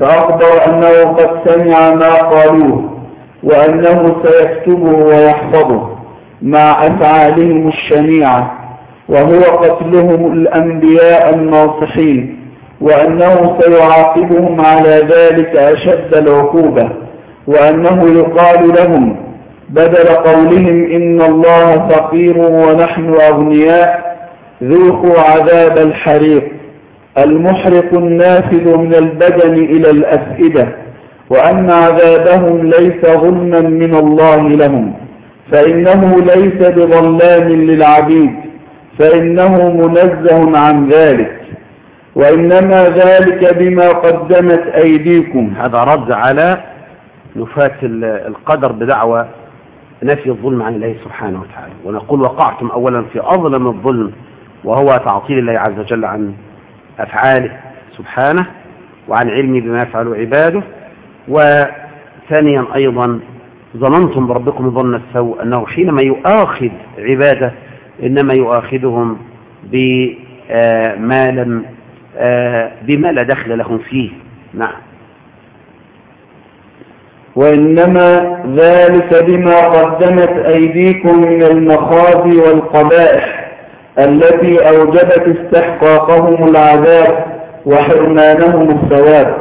فأخبر أنه قد سمع ما قالوه وأنه سيكتبه ويحفظه مع أفعالهم الشنيعة وهو قتلهم الأنبياء الناصحين وأنه سيعاقبهم على ذلك أشد العقوبة وأنه يقال لهم بدل قولهم إن الله فقير ونحن أغنياء ذوقوا عذاب الحريق. المحرق النافذ من البدن إلى الأفئدة وأن عذابهم ليس ظلما من الله لهم. فإنه ليس بظلام للعبيد فإنه منزه عن ذلك. وإنما ذلك بما قدمت أيديكم. هذا رد على نفاة القدر بدعوى نفي الظلم عن الله سبحانه وتعالى. ونقول وقعتم أولا في أظلم الظلم وهو تعطيل الله عز وجل عن أفعاله سبحانه وعن علمه بما يفعل عباده. وثانيا أيضا ظننتم بربكم ظن السوء أنه حينما يؤاخذ عباده إنما يؤاخذهم بما لم بما لا دخل لهم فيه. نعم. وإنما ذلك بما قدمت أيديكم من المخاضي والقبائح التي أوجبت استحقاقهم العذاب وحرمانهم الثواب.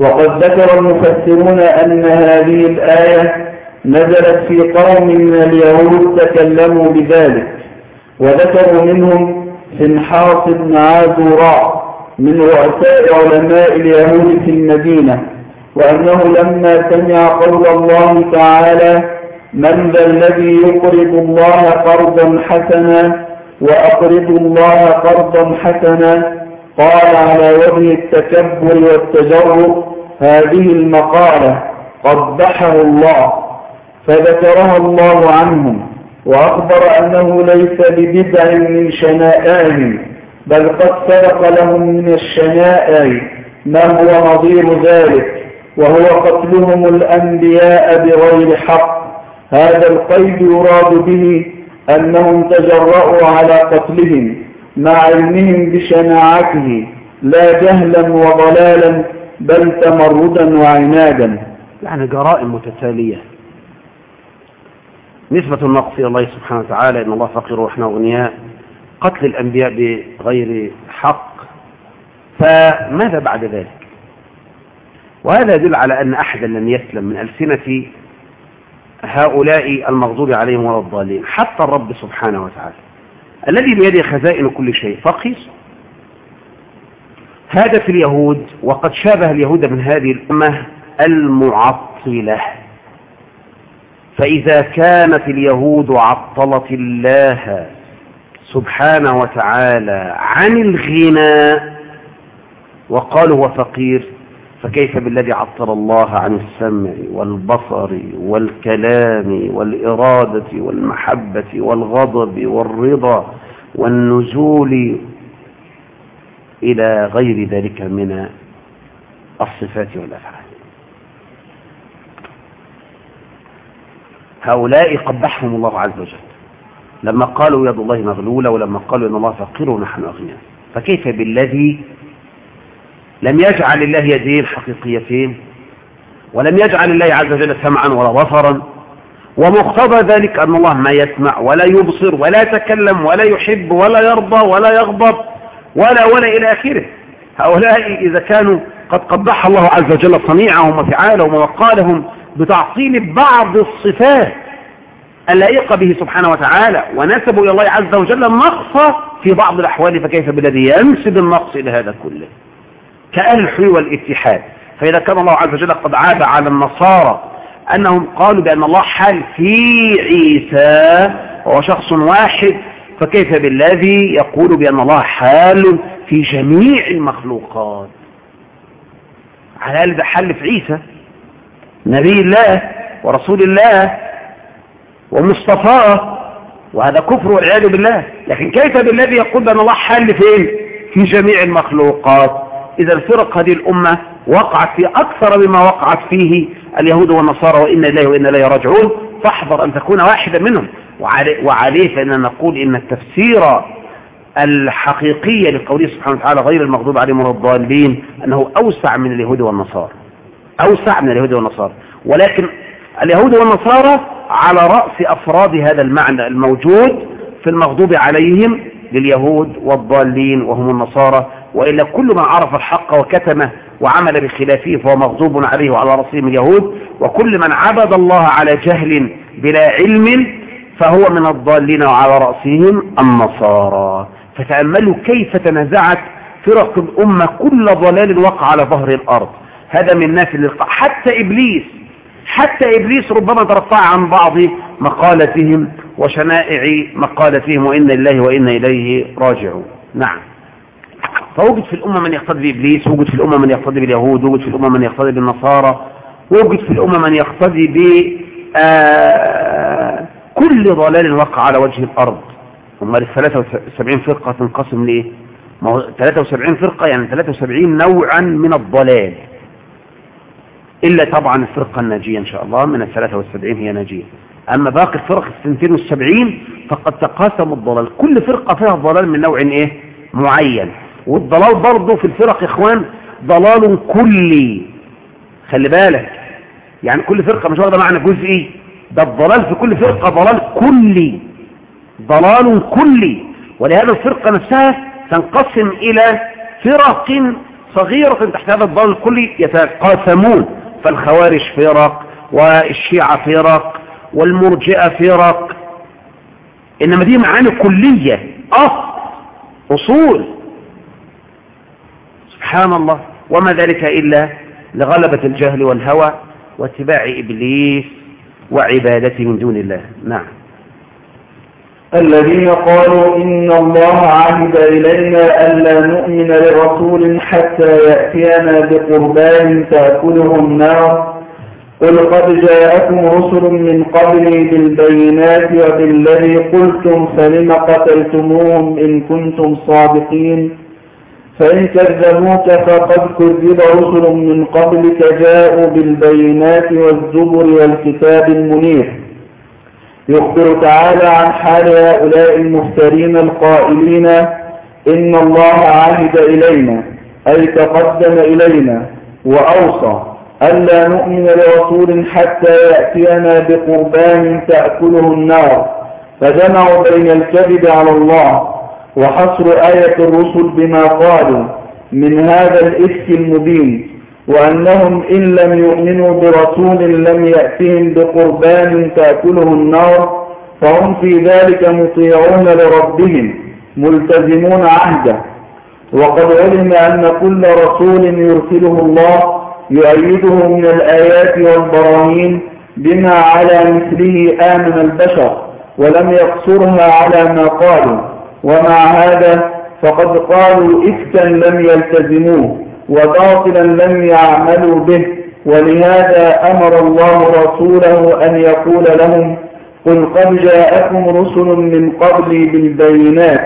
وقد ذكر المفسرون أن هذه الآية نزلت في قوم من اليهود تكلموا بذلك وذكروا منهم سنحاص بن عازوراء من رؤساء علماء اليهود في المدينة وأنه لما سمع قول الله تعالى من ذا الذي يقرض الله قرضا حسنا وأقرض الله قرضا حسنا قال على وجه التكبر والتجرؤ هذه المقالة قبحه الله فذكرها الله عنهم وأخبر أنه ليس ببدع من شنائعهم بل قد سبق لهم من الشنائع ما هو نظير ذلك. وهو قتلهم الأنبياء بغير حق. هذا القيد يراد به أنهم تجرؤوا على قتلهم مع علمهم بشناعته لا جهلا وضلالا بل تمردا وعنادا. يعني جرائم متتالية. نسبة النقص إلى الله سبحانه وتعالى إن الله فقير ونحن أغنياء قتل الأنبياء بغير حق. فماذا بعد ذلك؟ وهذا يدل على أن أحدا لم يسلم من ألسنة هؤلاء المغضوب عليهم ولا الضالين. حتى الرب سبحانه وتعالى الذي بيده خزائن كل شيء هذا في اليهود وقد شابه اليهود من هذه الأمة المعطلة. فإذا كانت اليهود عطلت الله سبحانه وتعالى عن الغنى وقالوا هو فقير فكيف بالذي عطل الله عن السمع والبصر والكلام والإرادة والمحبة والغضب والرضا والنزول إلى غير ذلك من الصفات والأفعال؟ هؤلاء قبحهم الله عز وجل. لما قالوا يد الله مغلولة ولما قالوا إن الله فقير ونحن أغنياء. فكيف بالذي لم يجعل الله يدين حقيقيتين ولم يجعل الله عز وجل سمعا ولا بصرا ومقتضى ذلك أن الله ما يسمع ولا يبصر ولا يتكلم ولا يحب ولا يرضى ولا يغضب ولا ولا إلى آخره. هؤلاء إذا كانوا قد قبح الله عز وجل صنيعهم وفعالهم ووقالهم بتعطيل بعض الصفات اللائقة به سبحانه وتعالى ونسبوا إلى الله عز وجل النقص في بعض الأحوال فكيف بالذي ينسب النقص إلى هذا كله؟ الحلول والاتحاد. فإذا كان الله عز وجل قد عاب على النصارى أنهم قالوا بأن الله حال في عيسى وهو شخص واحد فكيف بالذي يقول بأن الله حال في جميع المخلوقات؟ على الأقل ده حل في عيسى نبي الله ورسول الله ومصطفاه وهذا كفر والعياذ بالله. لكن كيف بالذي يقول بأن الله حل فين في جميع المخلوقات؟ إذا الفرق هذه الأمة وقعت في أكثر مما وقعت فيه اليهود والنصارى وإن إليه وإن إليه راجعون فاحذر أن تكون واحدا منهم. وعليه, فإننا نقول إن التفسير الحقيقية لقوله سبحانه وتعالى غير المغضوب عليهم ولا الضالين أنه أوسع من اليهود والنصارى. أوسع من اليهود والنصارى. ولكن اليهود والنصارى على رأس أفراد هذا المعنى الموجود في المغضوب عليهم لليهود والضالين وهم النصارى وإلا كل من عرف الحق وكتمه وعمل بخلافه فهو مغضوب عليه وعلى رأسهم اليهود وكل من عبد الله على جهل بلا علم فهو من الضالين وعلى رأسهم النصارى. فتأملوا كيف تنازعت فرق الأمة كل ضلال وقع على ظهر الأرض. هذا من ناس اللقاء حتى إبليس حتى إبليس ربما ترفع عن بعض مقالتهم وشنائع مقالتهم وإن الله وإن إليه راجعون. نعم. فوجد في الأمة من يقتدي بإبليس وجد في الأمة من يقتدي باليهود وجد في الأمة من يقتدي بالنصارى وجد في الأمة من يقتدي ب كل ضلال وقع على وجه الأرض هم ال 73 فرقة تنقسم لإيه؟ ما هو 73 فرقة يعني 73 نوعا من الضلال إلا طبعا الفرقة الناجية إن شاء الله من ال 73 هي ناجية أما باقي الفرق ال 72 فقد تقاسم الضلال كل فرقة فيها ضلال من نوع إيه؟ معين والضلال برضه في الفرق إخوان ضلال كلي. خلي بالك. يعني كل فرقة مش واخدة معنى جزئي. ده الضلال في كل فرقة ضلال كلي. ضلال كلي. ولهذا الفرقة نفسها تنقسم إلى فرق صغيرة تحت هذا الضلال الكلي يتقاسمون. فالخوارج فرق والشيعة فرق والمرجئة فرق. إنما دي معاني كلية. أصل أصول. سبحان الله وما ذلك إلا لغلبة الجهل والهوى واتباع إبليس وعبادته من دون الله. نعم. الذين قالوا إن الله عهد إلينا ألا نؤمن لرسول حتى يأتينا بقربان تأكله النار. قل قد جاءكم رسل من قبلي بالبينات وبالذي قلتم فلم قتلتموهم إن كنتم صادقين؟ فإن كذبوك فقد كذب رسل من قبلك جاءوا بالبينات والزبر والكتاب المنير. يخبر تعالى عن حال هؤلاء المفترين القائلين إن الله عهد إلينا أي تقدم إلينا وأوصى ألا نؤمن لرسول حتى يأتينا بقربان تأكله النار فجمعوا بين الكذب على الله وحصر آية الرسل بما قالوا من هذا الإفك المبين وأنهم إن لم يؤمنوا برسول لم يأتهم بقربان تأكله النار فهم في ذلك مطيعون لربهم ملتزمون عهده. وقد علم أن كل رسول يرسله الله يؤيده من الآيات والبراهين بما على مثله آمن البشر ولم يقصرها على ما قالوا. ومع هذا فقد قالوا إفكا لم يلتزموه وباطلا لم يعملوا به ولهذا أمر الله رسوله أن يقول لهم قل قد جاءكم رسل من قبلي بالبينات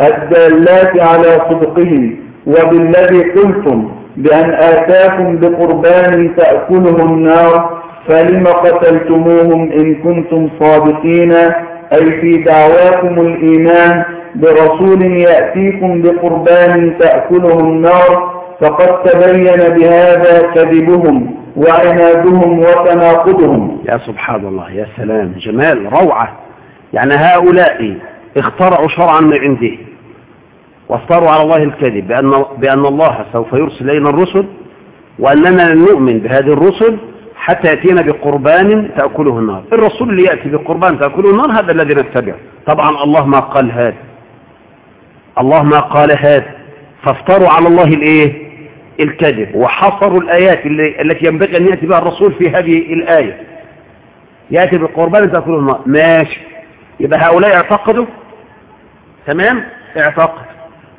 الدالات على صدقهم وبالذي قلتم بأن آتاكم بقربان تأكله النار فلم قتلتموهم إن كنتم صادقين؟ أي في دعواكم الإيمان برسول يأتيكم بقربان تأكله النار فقد تبين بهذا كذبهم وعنادهم وتناقضهم. يا سبحان الله يا سلام جمال روعة. يعني هؤلاء اخترعوا شرعا من عنده وافتروا على الله الكذب بأن, بأن الله سوف يرسل إلينا الرسل وأننا لن نؤمن بهذه الرسل حتى يأتينا بقربان تأكله النار. الرسول اللي يأتي بقربان تأكله النار هذا الذي نتبعه. طبعا الله ما قال هذا. الله ما قال هذا. فافتروا على الله الإيه؟ الكذب. وحصروا الآيات التي ينبغي أن يأتي بها الرسول في هذه الآية. يأتي بالقربان تأكل الماء ماشي. يبقى هؤلاء اعتقدوا؟ تمام؟ اعتقد.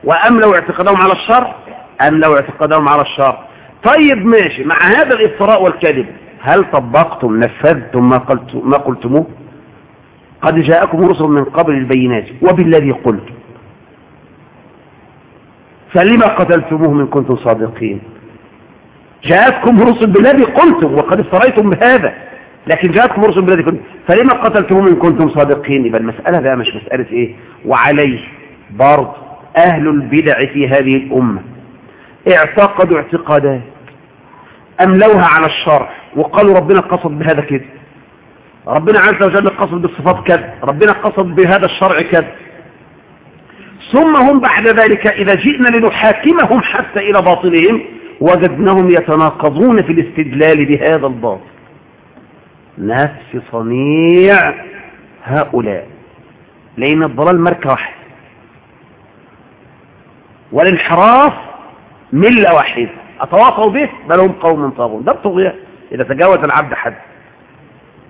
وأملوا اعتقادهم على الشر؟ أملوا اعتقادهم على الشر. طيب ماشي. مع هذا الإفتراء والكذب هل طبقتم نفذتم ما, قلت ما قلتموه؟ قد جاءكم رسل من قبل البينات. وبالذي قلتم. فلما قتلتموه من كنتم صادقين؟ جاءتكم رسل بالذي قلتم وقد افتريتم بهذا لكن جاءتكم رسل بلاد كنتم فلما قتلتموهم إن كنتم صادقين؟ يبقى المسألة بقى مش مسألة إيه؟ وعليه برضه أهل البدع في هذه الأمة. اعتقدوا اعتقادات. أملوها على الشرع وقالوا ربنا قصد بهذا كده ربنا عز وجل قصد بالصفات كذا ربنا قصد بهذا الشرع كذا ثم هم بعد ذلك إذا جئنا لنحاكمهم حتى إلى باطلهم وجدناهم يتناقضون في الاستدلال بهذا الباطل. نفس صنيع هؤلاء. لأن الضلال ماركة واحدة. والانحراف ملة واحدة. أتواصوا به؟ بل هم قوم طاغون. ده الطغيان إذا تجاوز العبد حد.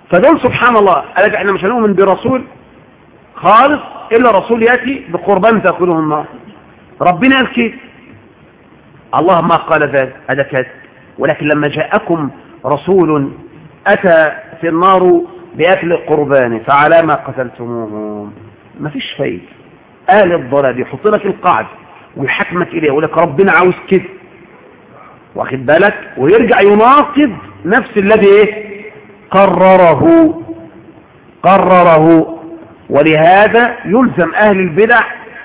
فدول سبحان الله. قال إحنا مش هنؤمن برسول خالص؟ إلا رسول يأتي بقربان تأكله النار. ربنا قال كده الله ما قال ذلك هذا كذب. ولكن لما جاءكم رسول أتى في النار بأكل قربان فعلى ما قتلتموهم ما فيش فايدة. آل الضلال يحط لك القاعدة ويحكمك إليه يقول لك ربنا عاوز كده واخد بالك؟ ويرجع يناقض نفس الذي إيه؟ قرره. قرره. ولهذا يلزم أهل البدع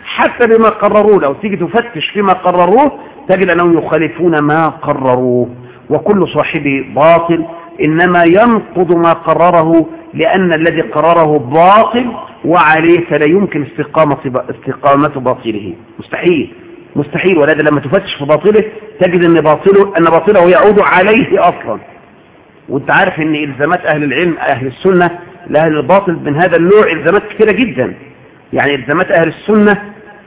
حتى بما قرروه لو تيجي تفتش فيما قرروه تجد أنهم يخالفون ما قرروه وكل صاحب باطل إنما ينقض ما قرره لأن الذي قرره باطل وعليه فلا يمكن استقامة, استقامة باطله. مستحيل مستحيل ولذا لما تفتش في باطله تجد أن باطله, أن باطله يعود عليه أصلا. وأنت عارف إن إلزامات أهل العلم أهل السنة لأهل الباطل من هذا النوع الزامات كثيرة جدا. يعني الزامات أهل السنة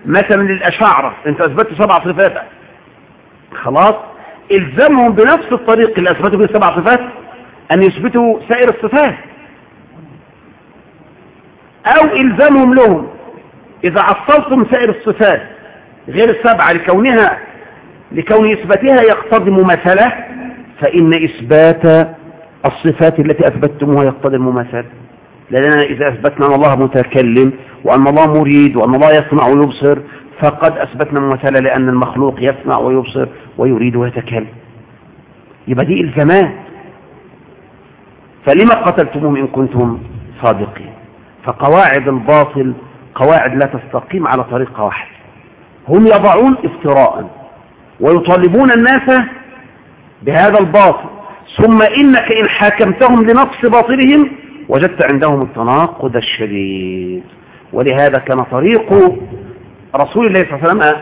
مثلا للأشاعرة. أنت أثبتت سبع صفات. خلاص. الزمهم بنفس الطريق اللي أثبتوا به سبع صفات أن يثبتوا سائر الصفات. أو الزمهم لهم. إذا عصلتم سائر الصفات غير السبعة لكونها لكون إثباتها يقتضي مماثلة فإن إثبات الصفات التي أثبتتموها يقتضي المماثلة. لأننا إذا أثبتنا أن الله متكلم وأن الله مريد وأن الله يسمع ويبصر فقد أثبتنا مماثلة لأن المخلوق يسمع ويبصر ويريد ويتكلم. يبقى دي إلزامات. فلما قتلتموهم إن كنتم صادقين؟ فقواعد الباطل قواعد لا تستقيم على طريقة واحدة. هم يضعون افتراء ويطالبون الناس بهذا الباطل. ثم إنك إن حاكمتهم لنقص باطلهم وجدت عندهم التناقض الشديد. ولهذا كان طريق رسول الله صلى الله عليه وسلم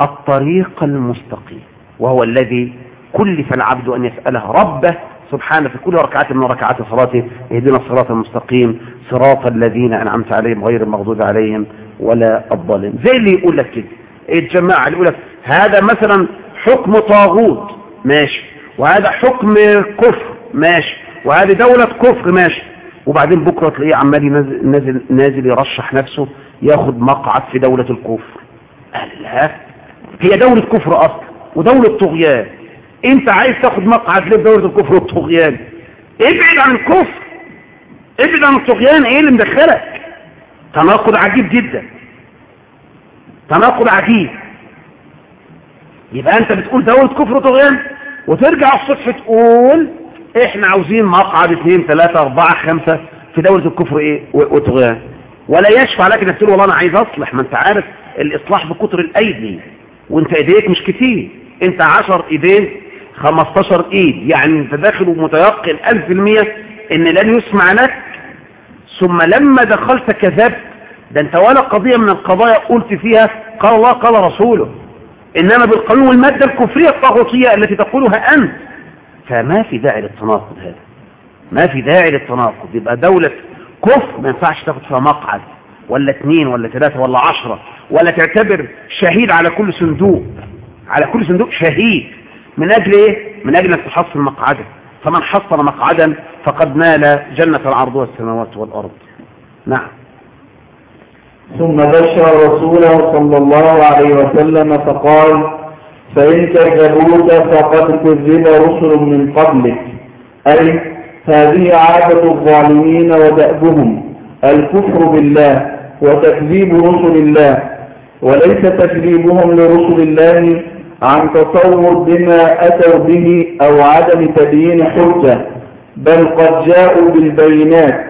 الطريق المستقيم وهو الذي كلف العبد أن يسأله ربه سبحانه في كل ركعة من ركعات صلاته اهدنا الصراط المستقيم صراط الذين أنعمت عليهم غير المغضوب عليهم ولا الضالين. زي اللي يقول لك كده. الجماعة اللي يقول لك هذا مثلا حكم طاغوت ماشي. وهذا حكم كفر ماشي. وهذه دولة كفر ماشي. وبعدين بكرة تلاقيه عمال نازل, نازل, نازل يرشح نفسه ياخد مقعد في دولة الكفر. قال لا هي دولة كفر أصلا ودولة طغيان. أنت عايز تاخد مقعد ليه دولة الكفر والطغيان؟ ابعد عن الكفر. ابعد عن الطغيان إيه اللي مدخلك؟ تناقض عجيب جدا. تناقض عجيب. يبقى أنت بتقول دولة كفر وطغيان وترجع الصبح تقول إحنا عاوزين مقعد اثنين ثلاثة أربعة خمسة في دولة الكفر إيه؟ وطغيان ولا يشفع لك إنك تقول والله أنا عايز أصلح. ما أنت عارف الإصلاح بكتر الأيدي. وأنت إيديك مش كتير. أنت عشر إيدين خمستاشر إيد. يعني أنت داخل ومتيقن ألف المية إن لن يسمع لك. ثم لما دخلت كذبت. ده أنت ولا قضية من القضايا قلت فيها قال الله قال رسوله. إنما بالقانون والمادة الكفرية الطاغوتية التي تقولها أنت. فما في داعي للتناقض هذا. ما في داعي للتناقض. يبقى دولة كفر ما ينفعش تاخد فيها مقعد ولا اثنين ولا ثلاثة ولا عشرة ولا تعتبر شهيد على كل صندوق. على كل صندوق شهيد. من أجل إيه؟ من أجل أن تحصل مقعدا فمن حصل مقعدا فقد نال جنة العرض والسماوات والأرض. نعم. ثم بشر رسوله صلى الله عليه وسلم فقال فإن كذبوك فقد كذب رسل من قبلك. أي هذه عادة الظالمين ودأبهم الكفر بالله وتكذيب رسل الله. وليس تكذيبهم لرسل الله عن تصور بما أتوا به أو عدم تبيين حجة بل قد جاءوا بالبينات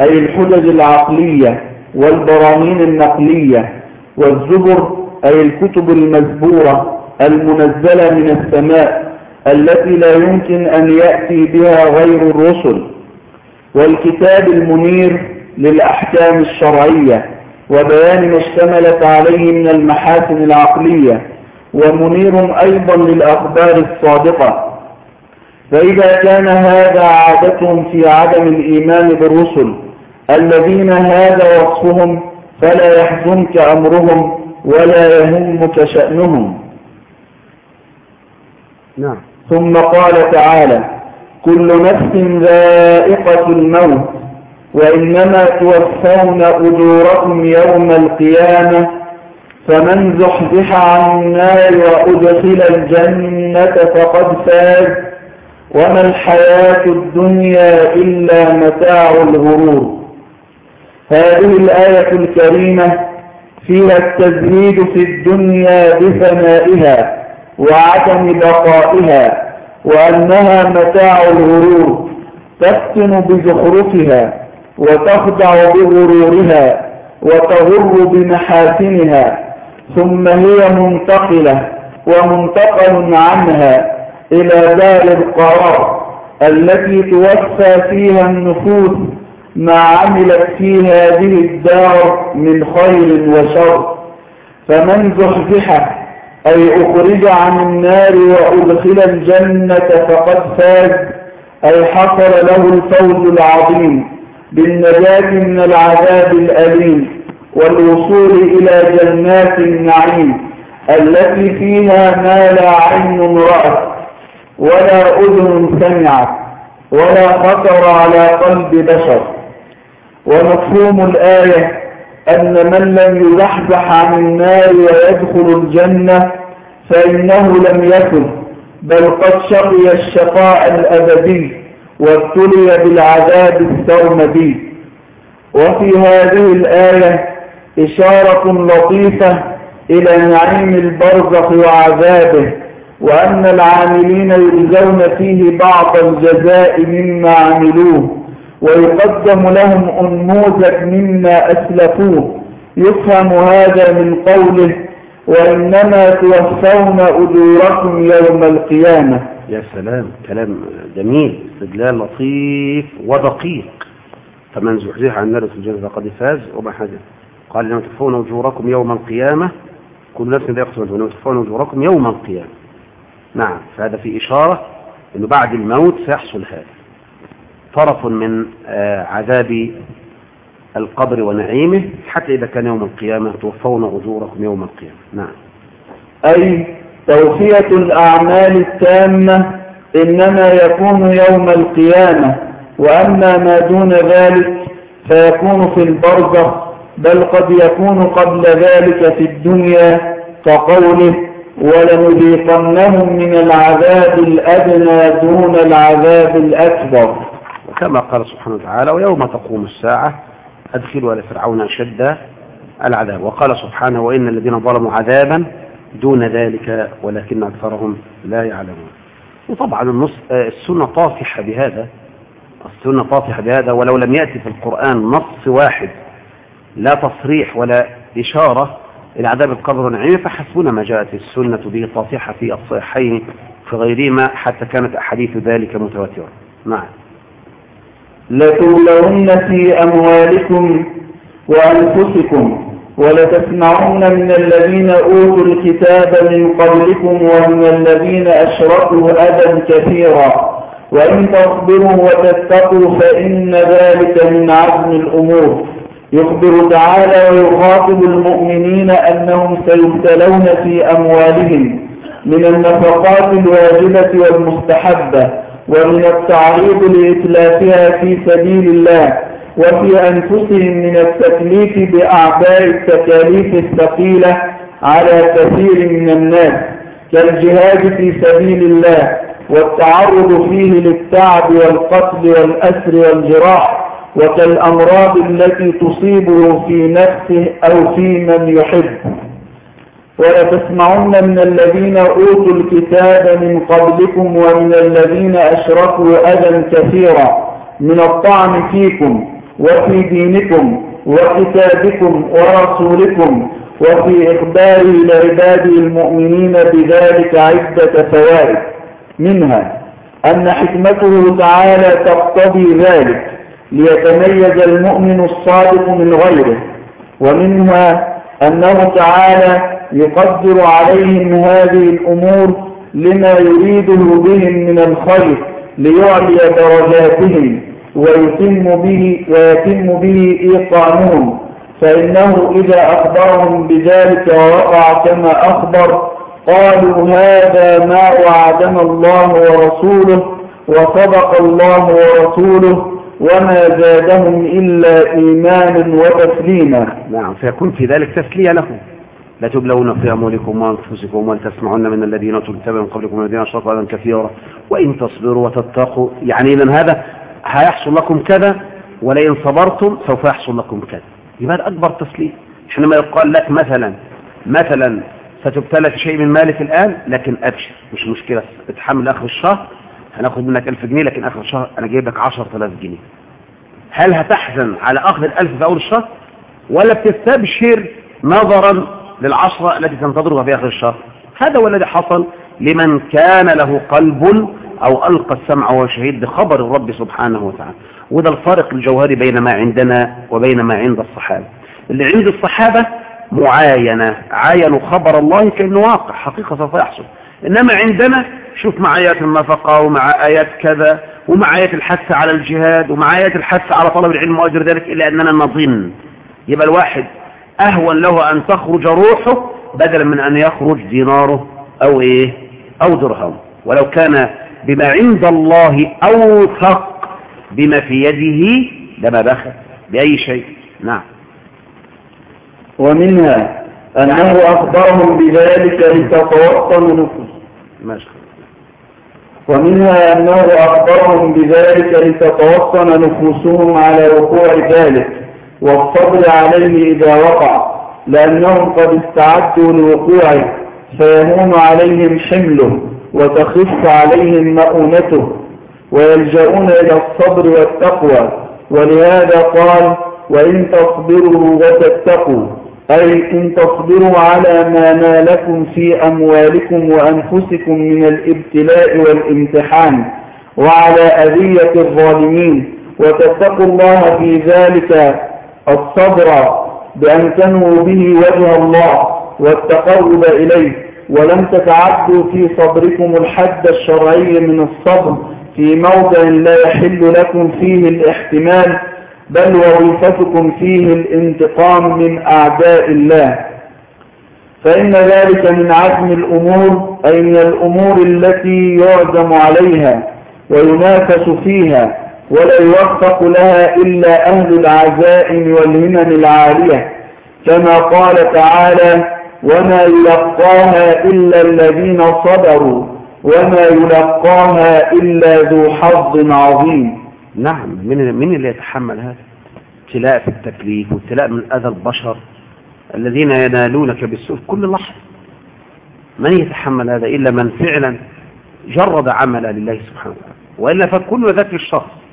أي الحجج العقلية والبراهين النقلية والزبر أي الكتب المزبورة. المنزلة من السماء التي لا يمكن أن يأتي بها غير الرسل والكتاب المنير للأحكام الشرعية وبيان ما اشتملت عليه من المحاسن العقلية ومنير أيضا للأخبار الصادقة. فإذا كان هذا عادتهم في عدم الإيمان بالرسل الذين هذا وصفهم فلا يحزنك أمرهم ولا يهمك شأنهم. نعم. ثم قال تعالى كل نفس ذائقة الموت وإنما توفون أجوركم يوم القيامة فمن زحزح عن النار وأدخل الجنة فقد فاز وما الحياة الدنيا إلا متاع الغرور. هذه الآية الكريمة فيها التزهيد في الدنيا بفنائها وعدم بقائها وأنها متاع الغرور تفتن بزخرفها وتخضع بغرورها وتغر بمحاسنها ثم هي منتقلة ومنتقل عنها إلى دار القرار التي توفى فيها النفوس ما عملت في هذه الدار من خير وشر. فمن زحزح أي أخرج عن النار وأدخل الجنة فقد فاز أي حصل له الفوز العظيم بالنجاة من العذاب الأليم والوصول إلى جنات النعيم التي فيها ما لا عين رأت ولا أذن سمعت ولا خطر على قلب بشر. ومفهوم الآية أن من لم يزحزح عن النار ويدخل الجنة فإنه لم يكن بل قد شقي الشقاء الأبدي وابتلي بالعذاب السرمدي وفي هذه الآية إشارة لطيفة إلى نعيم البرزخ وعذابه وأن العاملين يجزون فيه بعض الجزاء مما عملوه. ويقدم لهم أنموذج مما أسلفوه. يفهم هذا من قوله وإنما توفون أجوركم يوم القيامة. يا سلام كلام جميل استدلال لطيف ودقيق. فمن زحزح عن في الجنة فقد فاز وما حاجة قال لما تفون أجوركم يوم القيامة. كل نفس ذا يقصد أنه تفون أجوركم يوم القيامة. نعم فهذا في إشارة أنه بعد الموت سيحصل هذا. طرف من عذاب القبر ونعيمه حتى إذا كان يوم القيامة توفون أجوركم يوم القيامة. نعم. أي توفية الأعمال التامة إنما يكون يوم القيامة وأما ما دون ذلك فيكون في البرزخ بل قد يكون قبل ذلك في الدنيا كقوله ولنذيقنهم من العذاب الأدنى دون العذاب الأكبر. وكما قال سبحانه وتعالى ويوم تقوم الساعة أدخلوا على فرعون أشد العذاب. وقال سبحانه وإن الذين ظلموا عذابا دون ذلك ولكن أكثرهم لا يعلمون. وطبعا النص السنة طافحة بهذا. السنة طافحة بهذا ولو لم يأتي في القرآن نص واحد لا تصريح ولا إشارة إلى عذاب القبر ونعيمه فحسبنا ما جاءت السنة به طافحة في الصحيحين في غيرهما حتى كانت أحاديث ذلك متواترة. نعم. لتولون في أموالكم وأنفسكم ولتسمعون من الذين أوتوا الكتاب من قبلكم ومن الذين أشركوا أذى كثيرا وإن تصبروا وتتقوا فإن ذلك من عزم الأمور. يخبر تعالى ويخاطب المؤمنين أنهم سيبتلون في أموالهم من النفقات الواجبة والمستحبة ومن التعريض لإتلافها في سبيل الله وفي أنفسهم من التكليف بأعباء التكاليف الثقيلة على كثير من الناس كالجهاد في سبيل الله والتعرض فيه للتعب والقتل والأسر والجراح وكالأمراض التي تصيبه في نفسه أو في من يحب. ولتسمعن من الذين أوتوا الكتاب من قبلكم ومن الذين أشركوا أذى كثيرا من الطعن فيكم وفي دينكم وكتابكم ورسولكم وفي إخباره لعباده المؤمنين بذلك عدة فوائد منها أن حكمته تعالى تقتضي ذلك ليتميز المؤمن الصادق من غيره ومنها أنه تعالى يقدر عليهم هذه الأمور لما يريده بهم من الخير ليعلي درجاتهم ويتم به, ويتم به إيقانهم. فإنه إذا أخبرهم بذلك ووقع كما أخبر قالوا هذا ما وعدنا الله ورسوله وصدق الله ورسوله وما زادهم إلا إيمانا وتسليما. نعم فيكون في ذلك تسلية لهم. لا تبلون في أموالكم وأنفسكم ولتسمعن من الذين الكتاب من قبلكم والذين أشركوا أذى كثيرا. وإن تصبروا وتتقوا يعني إذا هذا هيحصل لكم كذا ولئن صبرتم سوف يحصل لكم كذا. يبقى أكبر تسليم. حينما يقال لك مثلا مثلا ستبتلى في شيء من مالك الآن لكن أبشر. مش مشكلة. اتحمل آخر الشهر هناخد منك 1000 جنيه لكن آخر الشهر أنا جايب لك 10000 جنيه. هل هتحزن على أخذ الألف في أول الشهر؟ ولا بتستبشر نظرا للعشرة التي تنتظرها في آخر الشهر. هذا هو الذي حصل لمن كان له قلب أو ألقى السمع وهو شهيد بخبر الرب سبحانه وتعالى. وده الفارق الجوهري بين ما عندنا وبين ما عند الصحابة. اللي عند الصحابة معاينة عاينوا خبر الله كأنه واقع حقيقة سوف يحصل. إنما عندنا شوف مع آيات النفقة ومع آيات كذا ومع آيات الحث على الجهاد ومع آيات الحث على طلب العلم وأجر ذلك إلا أننا نظن. يبقى الواحد أهون له أن تخرج روحه بدلا من أن يخرج ديناره أو إيه؟ أو درهم. ولو كان بما عند الله أوثق بما في يده لما بخل بأي شيء. نعم. ومنها أنه أخبرهم بذلك لتتوطن نفوس ماشي. ومنها أنه أخبرهم بذلك لتتوطن نفوسهم على وقوع ذلك. والصبر عليه إذا وقع لأنهم قد استعدوا لوقوعه فيهون عليهم حمله وتخف عليهم مؤونته ويلجؤون إلى الصبر والتقوى. ولهذا قال وإن تصبروا وتتقوا أي إن تصبروا على ما نالكم في أموالكم وأنفسكم من الابتلاء والامتحان وعلى أذية الظالمين وتتقوا الله في ذلك الصبر بأن تنووا به وجه الله والتقرب إليه ولم تتعدوا في صبركم الحد الشرعي من الصبر في موضع لا يحل لكم فيه الاحتمال بل وظيفتكم فيه الانتقام من أعداء الله. فإن ذلك من عزم الأمور أي من الأمور التي يعزم عليها وينافس فيها. ولا يوفق لها إلا أهل العزائم والهمم العالية. كما قال تعالى وما يلقاها إلا الذين صبروا وما يلقاها إلا ذو حظ عظيم. نعم من من اللي يتحمل هذا؟ ابتلاء في التكليف وابتلاء من أذى البشر الذين ينالونك بالسوء كل لحظة. من يتحمل هذا إلا من فعلا جرد عمله لله سبحانه وتعالى؟ وإلا فكل ذات الشخص.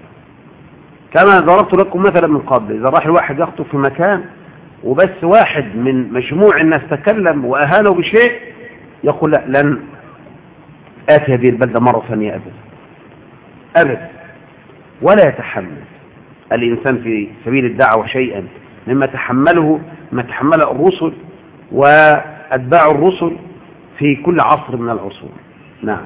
كما ضربت لكم مثلا من قبل إذا راح الواحد يخطب في مكان وبس واحد من مجموع الناس تكلم وأهانه بشيء يقول لا لن آتي هذه البلدة مرة ثانية أبدا. أبدا. ولا يتحمل الإنسان في سبيل الدعوة شيئا مما تحمله ما تحمله الرسل وأتباع الرسل في كل عصر من العصور. نعم.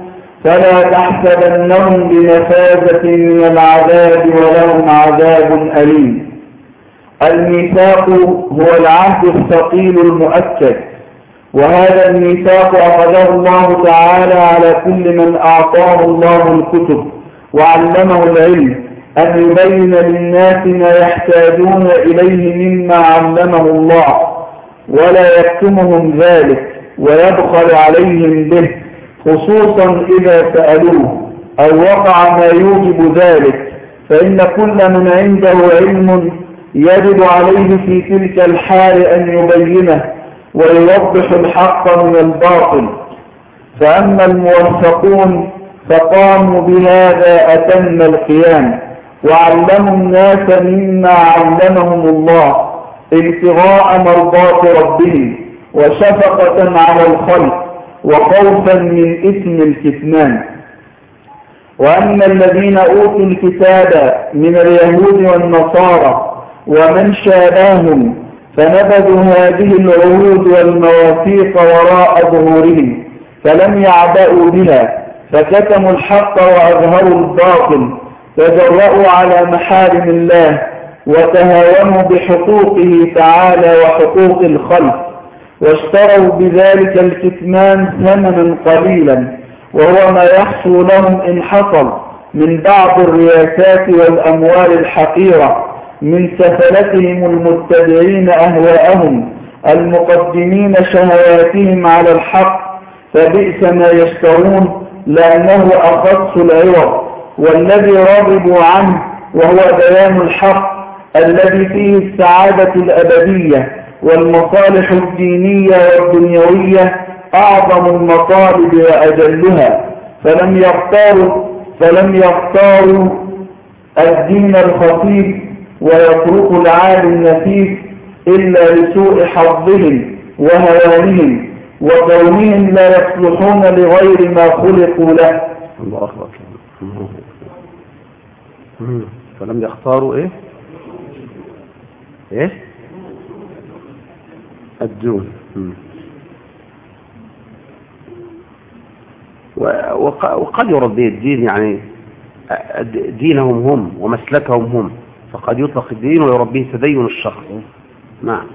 فلا تحسبنهم بمفازة من العذاب ولهم عذاب أليم. الميثاق هو العهد الثقيل المؤكد وهذا الميثاق أخذه الله تعالى على كل من أعطاه الله الكتب وعلمه العلم أن يبين للناس ما يحتاجون إليه مما علمه الله ولا يكتمهم ذلك ويبخل عليهم به. خصوصا إذا سألوه أو وقع ما يوجب ذلك فإن كل من عنده علم يجب عليه في تلك الحال أن يبينه ويوضح الحق من الباطل. فأما الموفقون فقاموا بهذا أتم القيام وعلموا الناس مما علمهم الله ابتغاء مرضات ربهم وشفقة على الخلق. وخوفا من إثم الكتمان. وأما الذين أوتوا الكتاب من اليهود والنصارى ومن شابههم فنبذوا هذه العهود والمواثيق وراء ظهورهم فلم يعبأوا بها فكتموا الحق وأظهروا الباطل تجرأوا على محارم الله وتهاونوا بحقوقه تعالى وحقوق الخلق. واشتروا بذلك الكتمان ثمنا قليلا وهو ما يحصل لهم إن حصل من بعض الرياسات والأموال الحقيرة من سفلتهم المتبعين أهواءهم المقدمين شهواتهم على الحق فبئس ما يشترون لأنه أخص العوض والذي رغبوا عنه وهو بيان الحق الذي فيه السعادة الأبدية. والمصالح الدينية والدنيوية أعظم المطالب وأجلها. فلم يختاروا فلم يختاروا الدين الخفيف ويتركوا العالي النفيس إلا لسوء حظهم وهوانهم. وكونهم لا يصلحون لغير ما خلقوا له. الله أكبر. فلم يختاروا إيه؟ إيه؟ الدون. وقد يرد به الدين يعني دينهم هم ومسلكهم هم فقد يطلق الدين ويرد به تدين الشخص. نعم.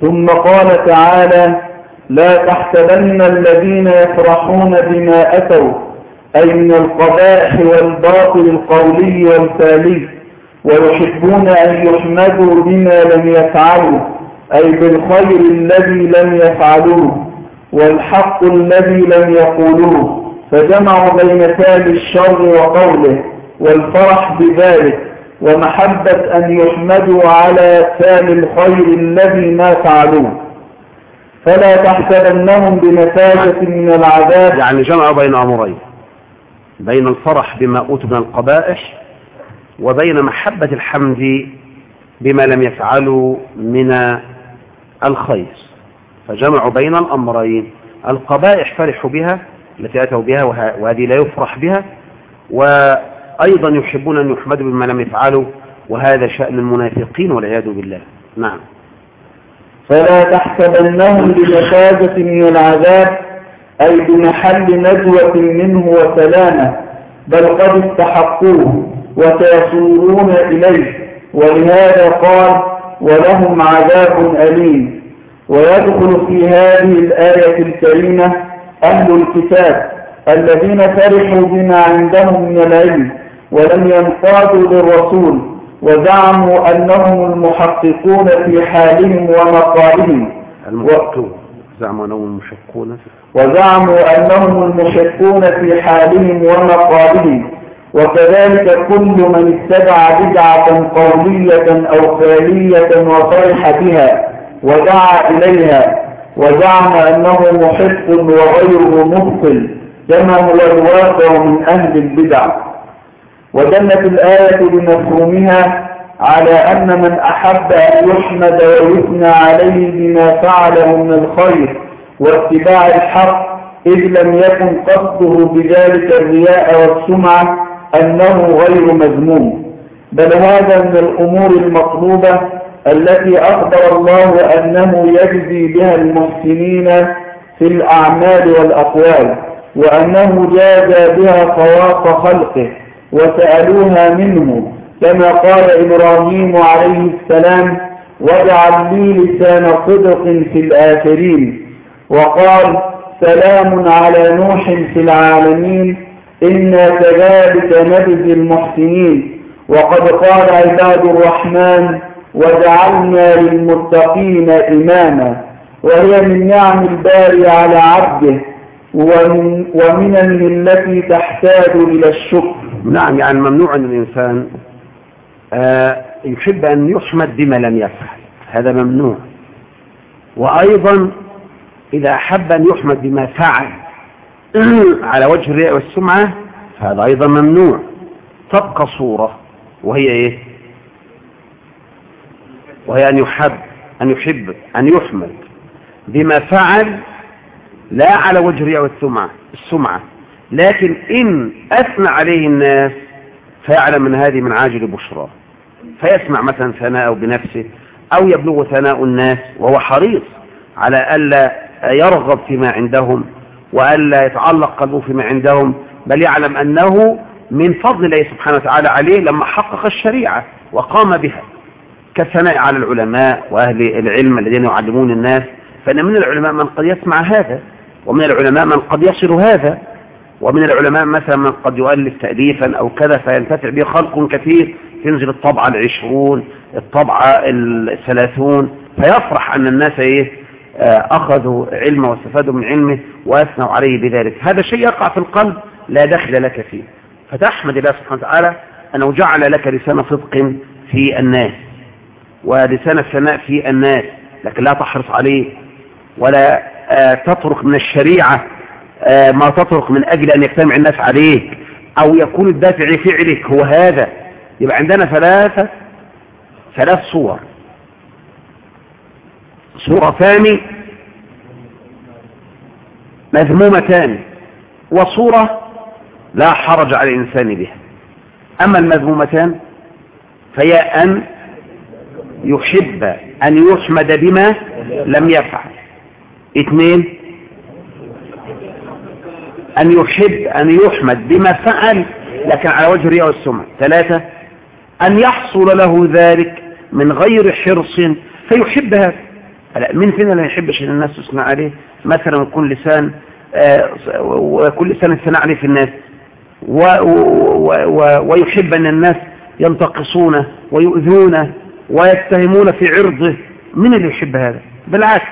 ثم قال تعالى لا تحسبن الذين يفرحون بما أتوا أي من القبائح والباطل القولي والفعلي ويحبون أن يحمدوا بما لم يفعلوا أي بالخير الذي لم يفعلوه والحق الذي لم يقولوه فجمعوا بين تال الشر وقوله والفرح بذلك ومحبة أن يحمدوا على تال الخير الذي ما فعلوه. فلا تحسبنهم بمفاجة من العذاب. يعني جمعوا بين أمرين بين الفرح بما أوتوا من القبائح وبين محبة الحمد بما لم يفعلوا من الخير. فجمعوا بين الأمرين. القبائح فرحوا بها التي أتوا بها وهذه لا يفرح بها. وأيضا يحبون أن يحمدوا بما لم يفعلوا وهذا شأن المنافقين والعياذ بالله. نعم. فلا تحسبنهم بمفازة من العذاب أي بمحل نجوة منه وسلامة بل قد استحقوه. وسيصورون إليه. ولهذا قال ولهم عذاب أليم. ويدخل في هذه الآية الكريمة أهل الكتاب الذين فرحوا بما عندهم من العلم ولم ينقادوا للرسول وزعموا أنهم المحققون في حالهم ومقالهم. المحققون. زعموا أنهم المشقون. وزعموا أنهم المشقون في حالهم ومقالهم. وكذلك كل من اتبع بدعة قولية أو فعلية وفرح بها ودعا إليها وزعم أنه محق وغيره مبطل كما هو الواقع من أهل البدع. ودلت الآية بمفهومها على أن من أحب أن يحمد ويثنى عليه بما فعله من الخير واتباع الحق إذ لم يكن قصده بذلك الرياء والسمعة أنه غير مذموم. بل هذا من الأمور المطلوبة التي أخبر الله أنه يجزي بها المحسنين في الأعمال والأقوال وأنه جازى بها خواص خلقه وسألوها منه كما قال إبراهيم عليه السلام واجعل لي لسان صدق في الآخرين وقال سلام على نوح في العالمين إنا كذلك نجزي المحسنين وقد قال عباد الرحمن وجعلنا للمتقين إماما وهي من نعم الباري على عبده ومن, ومنه التي تحتاج إلى الشكر نعم يعني ممنوع أن الإنسان آه يحب أن يحمد بما لم يفعل. هذا ممنوع. وأيضا إذا أحب أن يحمد بما فعل (clears throat) على وجه الرئة والسمعة فهذا أيضا ممنوع. تبقى صورة وهي إيه؟ وهي أن يحب أن يحب أن يحمد بما فعل لا على وجه الرئة والسمعة السمعة. لكن إن أثنى عليه الناس فيعلم من هذه من عاجل بشرى. فيسمع مثلا ثناءه بنفسه أو يبلغ ثناء الناس وهو حريص على ألا يرغب فيما عندهم. وألا يتعلق قلبه فيما عندهم بل يعلم أنه من فضل الله سبحانه وتعالى عليه لما حقق الشريعة وقام بها. كالثناء على العلماء وأهل العلم الذين يعلمون الناس فإن من العلماء من قد يسمع هذا ومن العلماء من قد يصل هذا ومن العلماء مثلا من قد يؤلف تأليفا أو كذا فينتفع به خلق كثير تنزل الطبعة العشرون الطبعة الثلاثون فيفرح أن الناس إيه؟ أخذوا علمه واستفادوا من علمه وأثنوا عليه بذلك. هذا شيء يقع في القلب لا دخل لك فيه. فتحمد الله سبحانه وتعالى أنه جعل لك لسان صدق في الناس ولسان الثناء في الناس. لكن لا تحرص عليه ولا تترك من الشريعة ما تترك من أجل أن يجتمع الناس عليك أو يكون الدافع لفعلك هو هذا. يبقى عندنا ثلاثة ثلاث صور. صورتان مذمومتان وصورة لا حرج على الإنسان بها. أما المذمومتان فهي أن يحب أن يحمد بما لم يفعل. اثنين أن يحب أن يحمد بما فعل لكن على وجه الرياء والسمع ثلاثة أن يحصل له ذلك من غير حرص فيحب هذا من فينا لا يحبش إن الناس تسمع عليه؟ مثلا كل لسان وكل لسان الثناء عليه في الناس. و و و ويحب أن الناس ينتقصونه ويؤذونه ويتهمون في عرضه. من اللي يحب هذا؟ بالعكس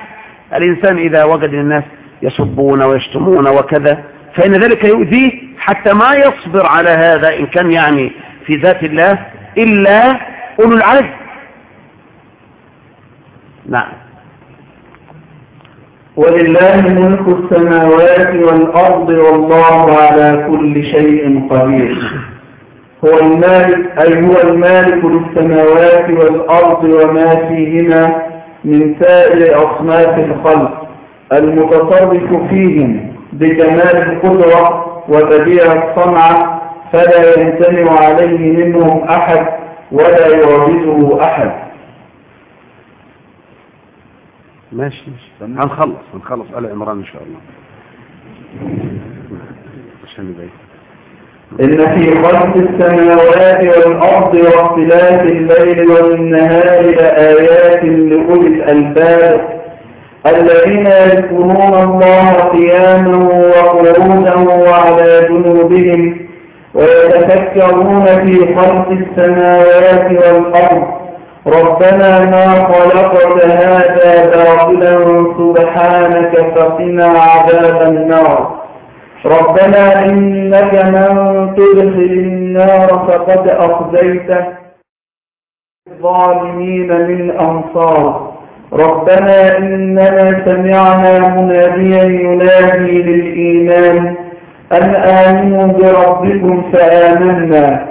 الإنسان إذا وجد الناس يسبون ويشتمون وكذا فإن ذلك يؤذيه حتى ما يصبر على هذا إن كان يعني في ذات الله إلا أولو العزم. نعم. ولله ملك السماوات والأرض والله على كل شيء قدير. هو المالك أي هو المالك للسماوات والأرض وما فيهما من سائر أصناف الخلق المتصرف فيهم بكمال القدرة وبديع الصنعة فلا يمتنع عليه منهم أحد ولا يعجزه أحد. ماشي ماشي. هنخلص هنخلص آل عمران إن شاء الله. عشان يبقى إن في خلق السماوات والأرض واختلاف الليل والنهار لآيات لأولي الألباب. الذين يذكرون الله قياما وقعودا وعلى جنوبهم ويتفكرون في خلق السماوات والأرض. ربنا ما خلقت هذا باطلا سبحانك فقنا عذاب النار. ربنا إنك من تدخل النار فقد أخزيته الظالمين من أنصار. ربنا إننا سمعنا مناديا ينادي للإيمان أن آمنوا بربكم فآمنا.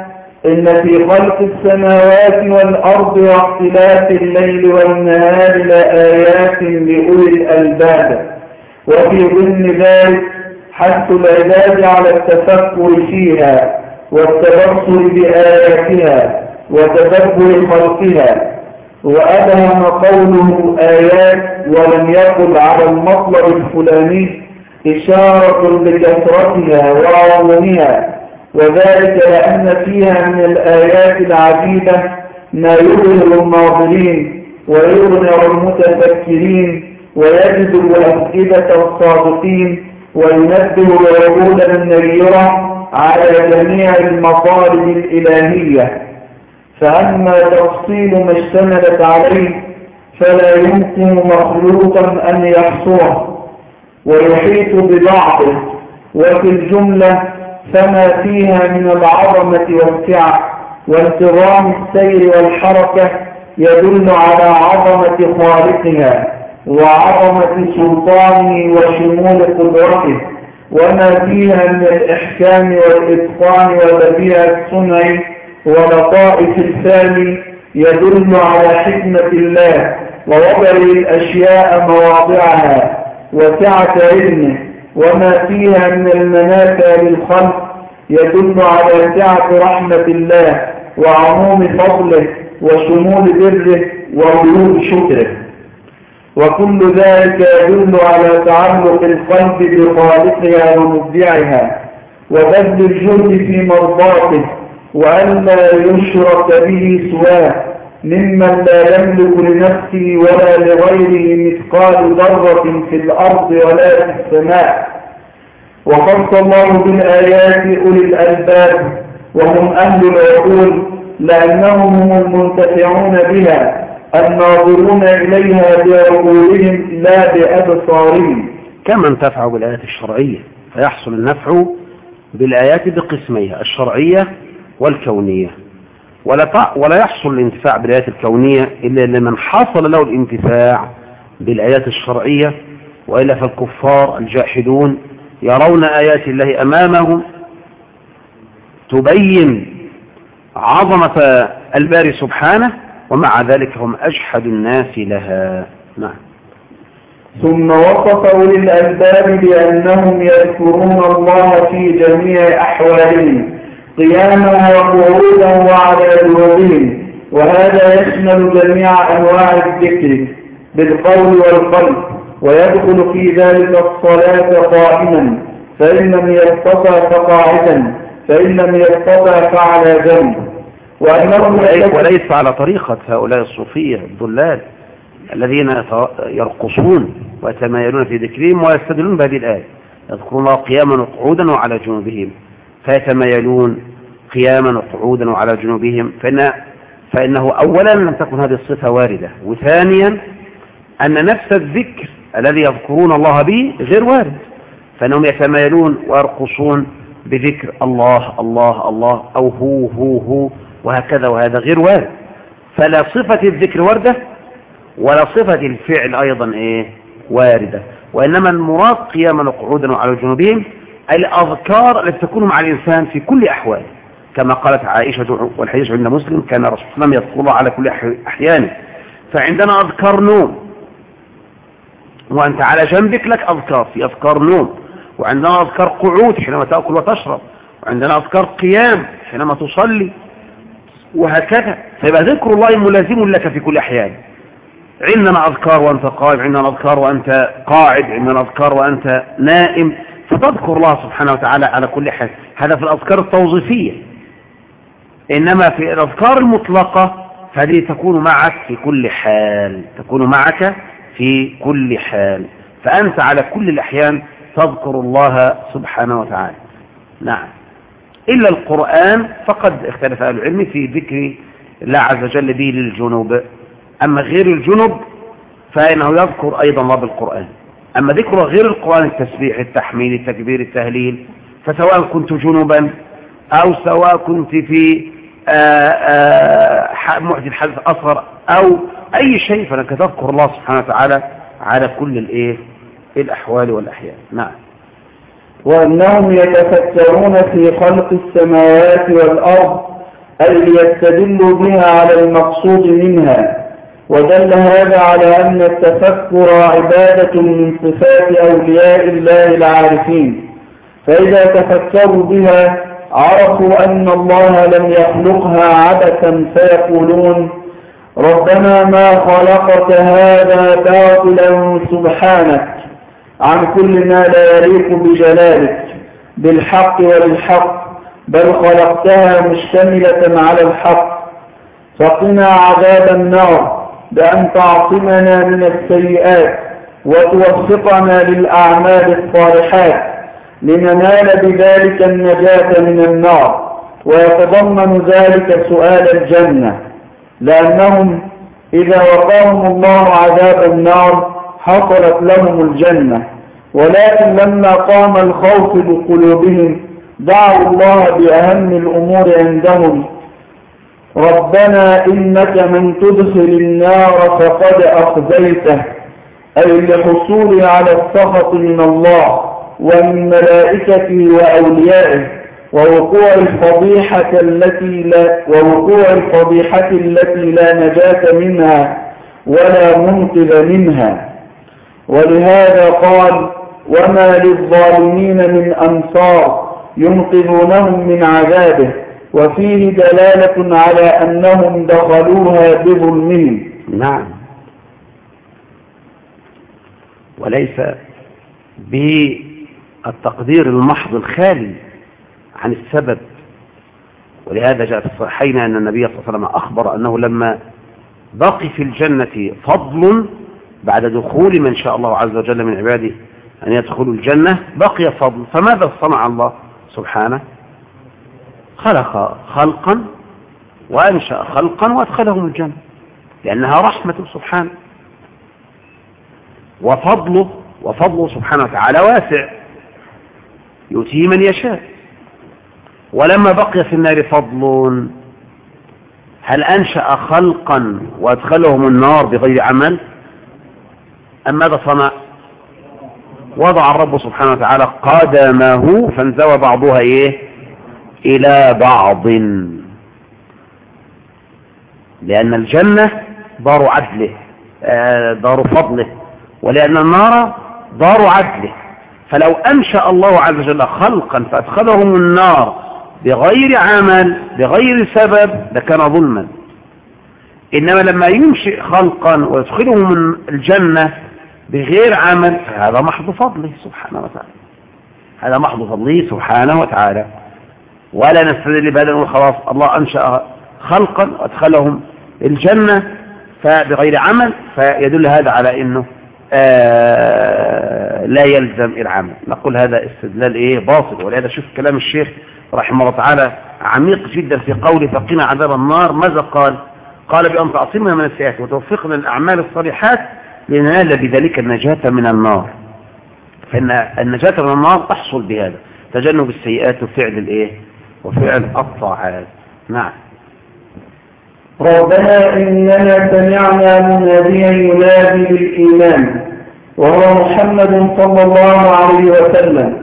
إن في خلق السماوات والأرض واختلاف الليل والنهار لآيات لأولي الألباب. وفي ضمن ذلك حث العباد على التفكر فيها والتبصر بآياتها وتدبر خلقها. وأبهم قوله آيات ولم يقل على المطلب الفلاني إشارة لكثرتها وعظمها. وذلك لأن فيها من الآيات العجيبة ما يبهر الناظرين ويغنر المتفكرين ويجذب أفئدة الصادقين وينبه العقول النيرة على جميع المطالب الإلهية. فأما تفصيل ما اشتملت عليه فلا يمكن مخلوقا أن يحصره ويحيط ببعضه وفي الجملة فما فيها من العظمة والسعة وانتظام السير والحركة يدل على عظمة خالقها وعظمة سلطانه وشمول قدرته. وما فيها من الإحكام والإتقان وبديع الصنع ولطائف الفهم يدل على حكمة الله ووضع الأشياء مواضعها وسعة علمه. وما فيها من المنافع للخلق يدل على سعة رحمة الله وعموم فضله وشمول بره وغلوب شكره. وكل ذلك يدل على تعلق القلب بخالقها ومبدعها وبذل الجهد في مرضاته وألا يشرك به سواه. ممن لا يملك لنفسه ولا لغيره مثقال ذرة في الأرض ولا في السماء. وخص الله بالآيات أولي الألباب وهم أهل العقول لأنهم هم المنتفعون بها الناظرون إليها بعقولهم لا بأبصارهم. كما انتفعوا بالآيات الشرعية فيحصل النفع بالآيات بقسميها الشرعية والكونية. ولا, ولا يحصل الانتفاع بالآيات الكونية إلا لمن حصل له الانتفاع بالآيات الشرعية وإلا فالكفار الجاحدون يرون آيات الله أمامهم تبين عظمة الباري سبحانه ومع ذلك هم أجحد الناس لها. نعم. ثم وصف أولي الألباب بأنهم يذكرون الله في جميع أحوالهم. قياما وقعودا وعلى جنوبهم وهذا يشمل جميع أنواع الذكر بالقول والقلب ويدخل في ذلك الصلاة قائما. فإن لم يستطع فقاعدا فإن لم يستطع فعلى جنب وليس على طريقة هؤلاء الصوفية الضلال الذين يرقصون ويتمايلون في ذكرهم ويستدلون بهذه الآية. يذكرون الله قياما وقعودا وعلى جنوبهم فيتمايلون قياما وقعودا وعلى جنوبهم فإن فإنه أولا لم تكن هذه الصفة واردة وثانيا أن نفس الذكر الذي يذكرون الله به غير وارد فإنهم يتمايلون ويرقصون بذكر الله الله الله أو هو هو هو وهكذا وهذا غير وارد. فلا صفة الذكر واردة ولا صفة الفعل أيضا إيه؟ واردة. وإنما المراد قياما وقعودا وعلى جنوبهم الأذكار التي تكون مع الإنسان في كل أحواله. كما قالت عائشة والحديث عند مسلم كان رسول الله يذكر الله على كل أحيانه فعندنا أذكار نوم. وأنت على جنبك لك أذكار في أذكار نوم. وعندنا أذكار قعود حينما تأكل وتشرب. وعندنا أذكار قيام حينما تصلي. وهكذا. فيبقى ذكر الله ملازم لك في كل أحيان. عندنا أذكار وأنت قائم عندنا أذكار وأنت قاعد عندنا أذكار وأنت نائم. فتذكر الله سبحانه وتعالى على كل حال. هذا في الأذكار التوظيفية. إنما في الأذكار المطلقة فهذه تكون معك في كل حال تكون معك في كل حال. فأنت على كل الأحيان تذكر الله سبحانه وتعالى. نعم. إلا القرآن فقد اختلف أهل العلم في ذكر الله عز وجل به للجنوب. أما غير الجنوب فإنه يذكر أيضا الله بالقرآن. أما ذكر غير القرآن التسبيح التحميل التكبير التهليل فسواء كنت جنوبا أو سواء كنت في محدث حدث أصغر أو أي شيء فلك تذكر الله سبحانه وتعالى على كل الإيه؟ الأحوال والأحيان. نعم. وأنهم يتفكرون في خلق السماوات والأرض أي ليستدلوا بها على المقصود منها. ودل هذا على أن التفكر عبادة من صفات أولياء الله العارفين. فإذا تفكروا بها عرفوا أن الله لم يخلقها عبثا فيقولون ربنا ما خلقت هذا باطلا سبحانك عن كل ما لا يليق بجلالك بالحق وللحق بل خلقتها مشتملة على الحق. فقنا عذاب النار بأن تعصمنا من السيئات وتوفقنا للأعمال الصالحات. لننال بذلك النجاة من النار ويتضمن ذلك سؤال الجنة لأنهم إذا وقاهم الله عذاب النار حصلت لهم الجنة ولكن لما قام الخوف بقلوبهم دعوا الله بأهم الأمور عندهم ربنا إنك من تدخل النار فقد أخذيته أي لحصول على السخط من الله ومن ملائكته وأوليائه ووقوع الفضيحة التي لا ووقوع الفضيحة التي لا نجاة منها ولا منقذ منها. ولهذا قال وما للظالمين من أنصار ينقذونهم من عذابه وفيه دلالة على أنهم دخلوها بظلمهم. نعم. وليس بالتقدير المحض الخالي عن السبب. ولهذا جاء في الصحيحين أن النبي صلى الله عليه وسلم أخبر أنه لما بقي في الجنة فضل بعد دخول من شاء الله عز وجل من عباده أن يدخلوا الجنة بقي فضل. فماذا صنع الله سبحانه؟ خلق خلقا وأنشأ خلقا وأدخلهم الجنة لأنها رحمة سبحانه. وفضله وفضله سبحانه وتعالى واسع. يؤتيه من يشاء. ولما بقي في النار فضل. هل أنشأ خلقا وأدخلهم النار بغير عمل؟ أم ماذا صنع؟ وضع الرب سبحانه وتعالى قدمه فانزوى بعضها إيه؟ إلى بعض. لأن الجنة دار عدله آه، دار فضله. ولأن النار دار عدله. فلو أنشأ الله عز وجل خلقا فأدخلهم النار بغير عمل بغير سبب لكان ظلما. إنما لما ينشئ خلقا ويدخلهم الجنة بغير عمل فهذا محض فضله سبحانه وتعالى. هذا محض فضله سبحانه وتعالى. ولا نستدل بهذا نقول خلاص الله أنشأ خلقا وأدخلهم الجنة فبغير عمل فيدل هذا على أنه لا يلزم العمل نقول هذا استدلال إيه؟ باطل. ولهذا شوف كلام الشيخ رحمه الله تعالى عميق جدا في قوله فقنا عذاب النار. ماذا قال؟ قال بأن تعصمنا من السيئات وتوفقنا الأعمال الصالحات لننال بذلك النجاة من النار. فإن النجاة من النار تحصل بهذا. تجنب السيئات وفعل الإيه؟ وفعل الطاعات. نعم. ربنا إننا سمعنا مناديا ينادي بالإيمان وهو محمد صلى الله عليه وسلم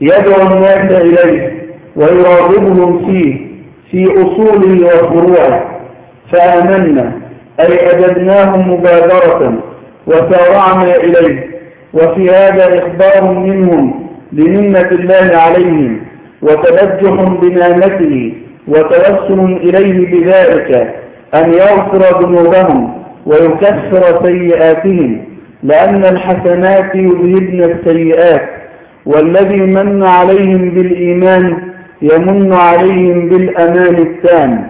يدعو الناس إليه ويراغبهم فيه في أصوله وفروعه فآمنا أي أجدناه مبادرة وسارعنا إليه وفي هذا إخبار منهم لمنة الله عليهم وتبجح بنعمته وتوسل إليه بذلك. أن يغفر ذنوبهم ويكفر سيئاتهم لأن الحسنات يذهبن السيئات والذي من عليهم بالإيمان يمن عليهم بالأمان التام.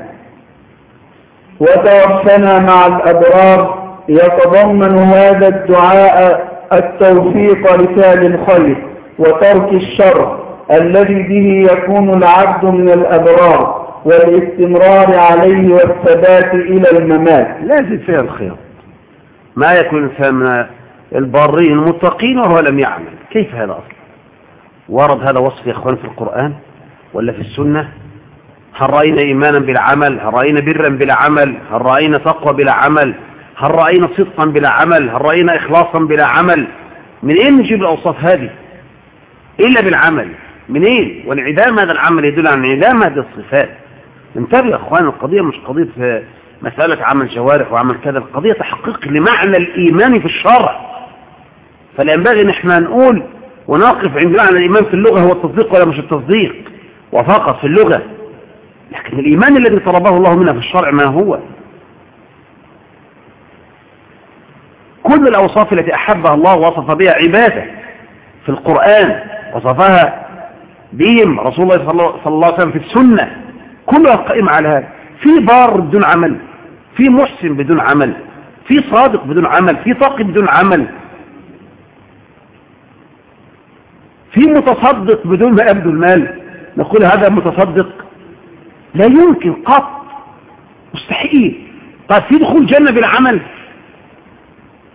وتوفنا مع الأبرار يتضمن هذا الدعاء التوفيق لفعل الخير وترك الشر الذي به يكون العبد من الأبرار. والاستمرار عليه والثبات إلى الممات. لازم فيها الخير. ما يكون الإنسان من البارين المتقين وهو لم يعمل. كيف هذا أصلا؟ ورد هذا وصف يا أخوان في القرآن ولا في السنة؟ هل رأينا إيمانا بلا عمل هل رأينا برا بلا عمل هل رأينا تقوى بلا عمل هل رأينا صدقا بلا عمل هل رأينا إخلاصا بلا عمل من أين نجيب الأوصاف هذه؟ إلا بالعمل. من أين؟ وانعدام هذا العمل يدل على انعدام هذه الصفات. انتبه يا أخوان القضية مش قضية مسألة عمل جوارح وعمل كذا القضية تحقيق لمعنى الإيمان في الشرع. فلا ينبغي ان إحنا نقول ونقف عند معنى الإيمان في اللغة هو التصديق ولا مش التصديق وفقط في اللغة. لكن الإيمان الذي طلبه الله منا في الشرع ما هو؟ كل الأوصاف التي أحبها الله وصف بها عباده في القرآن وصفها بهم رسول الله صلى الله عليه وسلم في السنة. كلها قائمة على هذا. في بار بدون عمل في محسن بدون عمل في صادق بدون عمل في طاقي بدون عمل في متصدق بدون ما يبدو المال نقول هذا متصدق لا يمكن قط مستحيل. طيب في دخول جنة بالعمل؟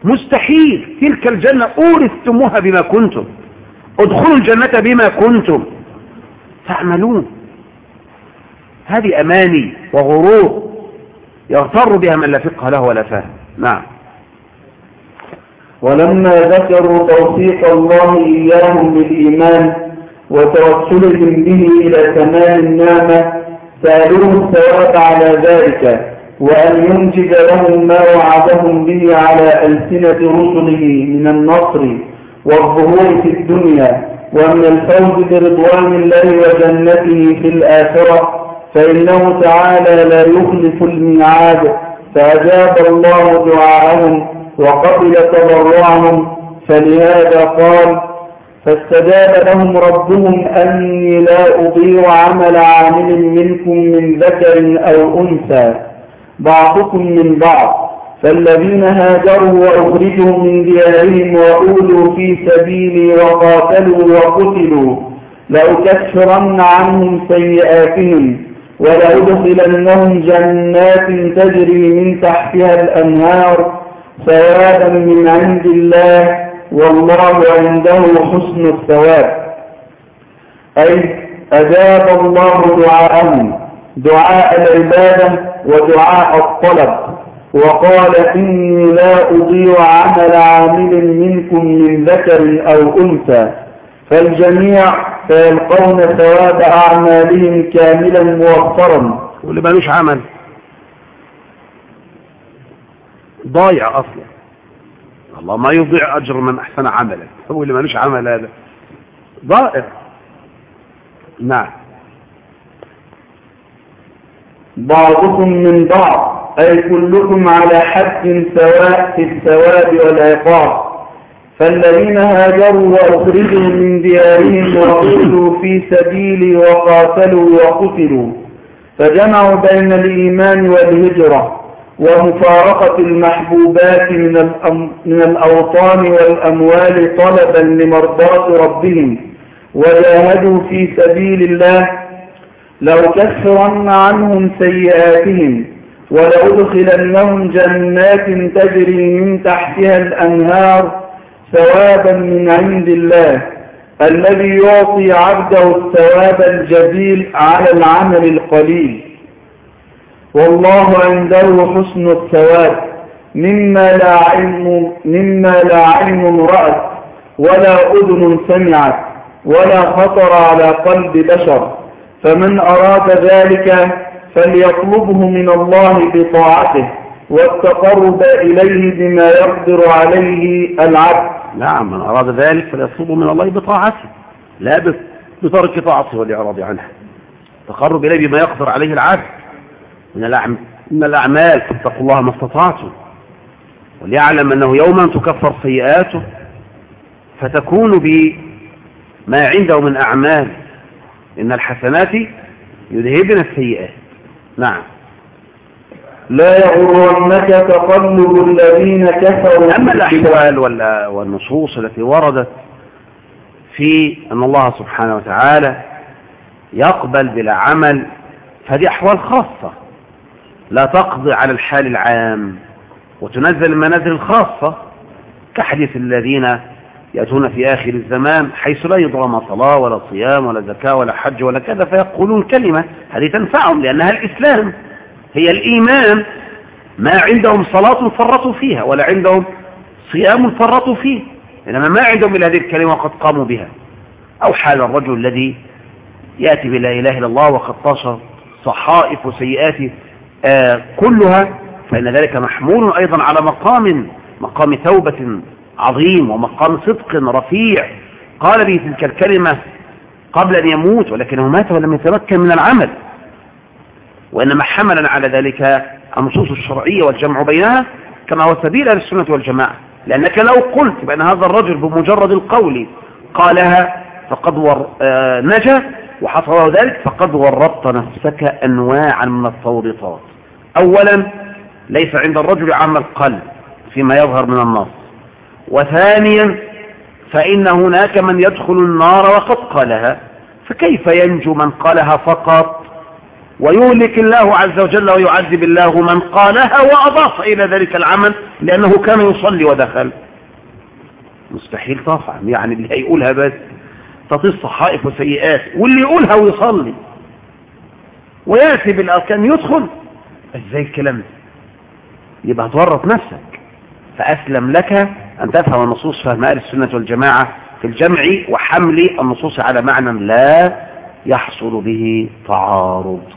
مستحيل. تلك الجنة أورثتموها بما كنتم. ادخلوا الجنة بما كنتم تعملون. هذه أماني وغرور يغتر بها من لا فقه له ولا فهم. نعم. ولما ذكروا توفيق الله إياهم بالإيمان وتوسلهم به إلى كمال النعمة سألوه الثواب على ذلك وأن ينجد لهم ما وعدهم به على ألسنة رسله من النصر والظهور في الدنيا ومن الفوز برضوان الله وجنته في الآخرة. فإنه تعالى لا يخلف الميعاد فأجاب الله دعاءهم وقبل تضرعهم فلهذا قال فاستجاب لهم ربهم أني لا أضيع عمل عامل منكم من ذكر أو أنثى بعضكم من بعض فالذين هاجروا وأخرجوا من ديارهم وأولوا في سبيلي وقاتلوا وقتلوا لأكفرن عنهم سيئاتهم. ولأدخلنهم جنات تجري من تحتها الأنهار ثوابا من عند الله والله عنده حسن الثواب. أي أجاب الله دعاءهم دعاء العبادة ودعاء الطلب وقال إني لا أضيع عمل عامل منكم من ذكر أو أنثى فالجميع سيلقون ثواب أعمالهم كاملا موفرا. واللي مالوش عمل. ضايع أصلا. الله ما يضيع أجر من أحسن عملا. هو اللي مالوش عمل هذا. ضائع. نعم. بعضكم من بعض أي كلكم على حد سواء في الثواب والعقاب. فالذين هاجروا وأخرجوا من ديارهم وقتلوا في سبيلي وقاتلوا وقتلوا فجمعوا بين الإيمان والهجرة ومفارقة المحبوبات من, الأم من الأوطان والأموال طلبا لمرضاة ربهم وجاهدوا في سبيل الله لأكفرن عنهم سيئاتهم ولأدخلنهم جنات تجري من تحتها الأنهار ثوابا من عند الله. الذي يعطي عبده الثواب الجزيل على العمل القليل. والله عنده حسن الثواب. مما لا عين مما لا عين رأت ولا أذن سمعت ولا خطر على قلب بشر. فمن أراد ذلك فليطلبه من الله بطاعته والتقرب إليه بما يقدر عليه العبد. نعم من أراد ذلك فليطلبه من الله بطاعته لا بترك طاعته والإعراض عنها تقرب إليه بما يقدر عليه العبد. من الأعمال, من الأعمال فاتقوا الله ما استطعتم. وليعلم أنه يوما تكفر سيئاته فتكون بما عنده من أعمال. إن الحسنات يذهبن السيئات. نعم. لا يغرنك تقلب الذين كفروا. أما الأحوال والنصوص التي وردت في أن الله سبحانه وتعالى يقبل بلا عمل فهذه أحوال خاصة. لا تقضي على الحال العام وتنزل المنازل الخاصة. كحديث الذين يأتون في آخر الزمان حيث لا يضرم صلاة ولا صيام ولا زكاة ولا حج ولا كذا فيقولون كلمة هذه تنفعهم لأنها الإسلام. هي الإيمان ما عندهم صلاة فرطوا فيها ولا عندهم صيام فرطوا فيه إنما ما عندهم إلا هذه الكلمة وقد قاموا بها. أو حال الرجل الذي يأتي بلا إله إلا الله وقد طاش صحائف وسيئات آه كلها فإن ذلك محمول أيضا على مقام مقام توبة عظيم ومقام صدق رفيع. قال به تلك الكلمة قبل أن يموت ولكنه مات ولم يتمكن من العمل. وإنما حملا على ذلك النصوص الشرعية والجمع بينها كما هو سبيل أهل السنة والجماعة. لأنك لو قلت بأن هذا الرجل بمجرد القول قالها فقد ور... آه نجا وحصل ذلك فقد ورطت نفسك أنواعا من التورطات. أولا ليس عند الرجل عمل قلب فيما يظهر من النص. وثانيا فإن هناك من يدخل النار وقد قالها. فكيف ينجو من قالها فقط؟ ويهلك الله عز وجل ويعذب الله من قالها وأضاف إلى ذلك العمل لأنه كان يصلي ودخل. مستحيل طبعا يعني اللي هيقولها بس تطير صحائف وسيئات واللي يقولها ويصلي. ويأتي بالأركان يدخل. إزاي الكلام ده؟ يبقى هتورط نفسك. فأسلم لك أن تفهم النصوص فهم أهل السنة والجماعة في الجمع وحمل النصوص على معنى لا يحصل به تعارض.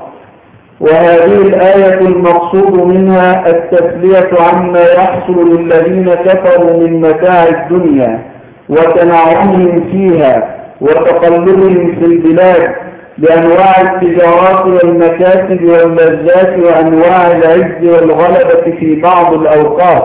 وهذه الآية المقصود منها التسلية عما يحصل للذين كفروا من متاع الدنيا وتنعمهم فيها وتقلبهم في البلاد بأنواع التجارات والمكاسب واللذات وأنواع العز والغلبة في بعض الأوقات.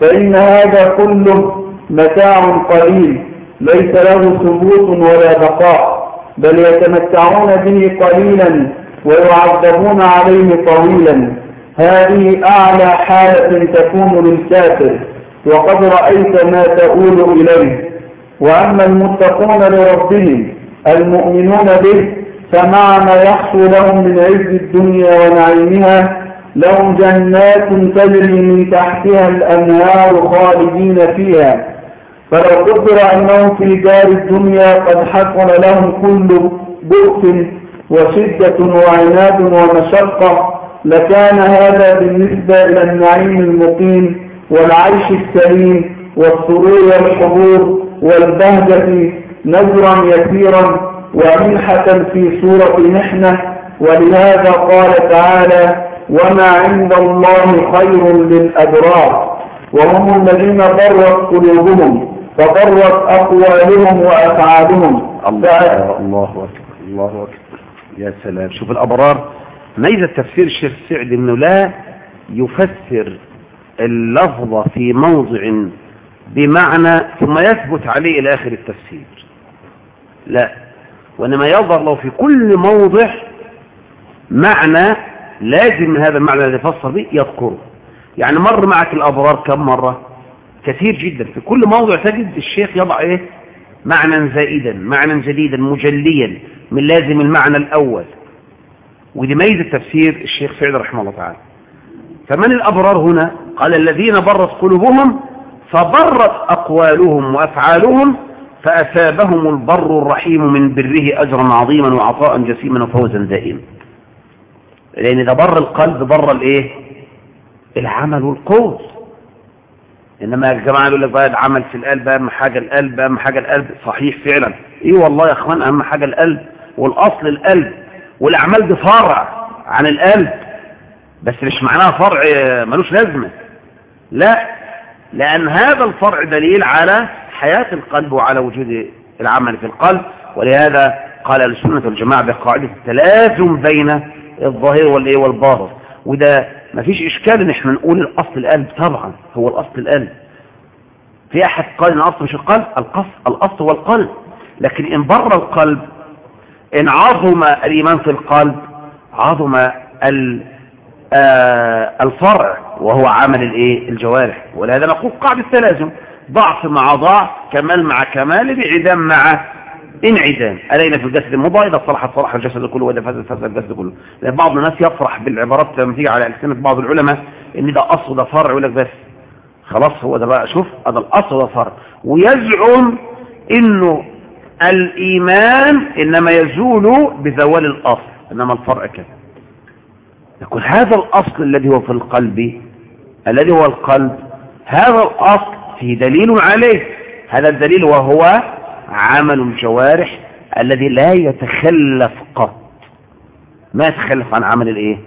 فإن هذا كله متاع قليل ليس له ثبوت ولا بقاء بل يتمتعون به قليلا ويعذبون عليه طويلا. هذه أعلى حالة تكون للكافر وقد رأيت ما تؤول إليه. وأما المتقون لربهم المؤمنون به فمع ما يحصل لهم من عز الدنيا ونعيمها لهم جنات تجري من تحتها الأنهار خالدين فيها. فلو قدر أنهم في دار الدنيا قد حصل لهم كل بؤس وشدة وعناد ومشقة لكان هذا بالنسبة إلى النعيم المقيم والعيش السليم والسرور والحضور والبهجة نزرا يسيرا ومنحة في سورة محنة ولهذا قال تعالى وما عند الله خير للأبرار وهم الذين ضرت قلوبهم فضرت أقوالهم وأفعالهم. الله أكبر الله أكبر. يا سلام. شوف الأبرار. ميزة تفسير الشيخ السعدي أنه لا يفسر اللفظ في موضع بمعنى ثم يثبت عليه إلى آخر التفسير. لا. وإنما يظهر له في كل موضع معنى لازم هذا المعنى الذي فسر به يذكره. يعني مر معك الأبرار كم مرة؟ كثير جدا. في كل موضع تجد الشيخ يضع إيه؟ معنى زائدا معنى جديدا مجليا. من لازم المعنى الأول. ودي ميزة تفسير الشيخ سعيد رحمه الله تعالى. فمن الأبرار هنا؟ قال الذين برت قلوبهم فبرت أقوالهم وأفعالهم فأثابهم البر الرحيم من بره أجرا عظيما وعطاء جسيما وفوزا دائما. لأن إذا بر القلب بر الإيه؟ العمل والقول إنما يا جماعة يقول لك بقى العمل في القلب أهم حاجة القلب أهم حاجة القلب. صحيح فعلا. إيه والله يا أخوان أهم حاجة القلب. والأصل القلب والأعمال دي فرع عن القلب بس مش معناها فرع ملوش لازمة. لا لأن هذا الفرع دليل على حياة القلب وعلى وجود العمل في القلب. ولهذا قال السنة والجماعة بقاعدة التلازم بين الظاهر والإيه والباطن. وده ما فيش إشكال إن إحنا نقول الأصل القلب طبعا هو الأصل القلب. في أحد قال إن الأصل مش القلب القص الأصل هو القلب. لكن إن بر القلب إن عظم الإيمان في القلب عظم الفرع وهو عمل الإيه؟ الجوارح. ولهذا نقول قاعدة التلازم ضعف مع ضعف كمال مع كمال انعدام مع انعدام. ألينا في الجسد المضاء إذا صلح صلح الجسد كله وإذا فسد فسد الجسد كله. لأن بعض الناس يفرح بالعبارات لما تيجي على ألسنة بعض العلماء إن ده أصل ده فرع يقول لك بس خلاص هو ده بقى شوف هذا الأصل ده فرع. ويزعم إنه الإيمان إنما يزول بزوال الأصل إنما الفرع كذا. يقول هذا الأصل الذي هو في القلب الذي هو القلب هذا الأصل فيه دليل عليه. هذا الدليل وهو عمل الجوارح الذي لا يتخلف قط. ما يتخلف عن عمل الإيه؟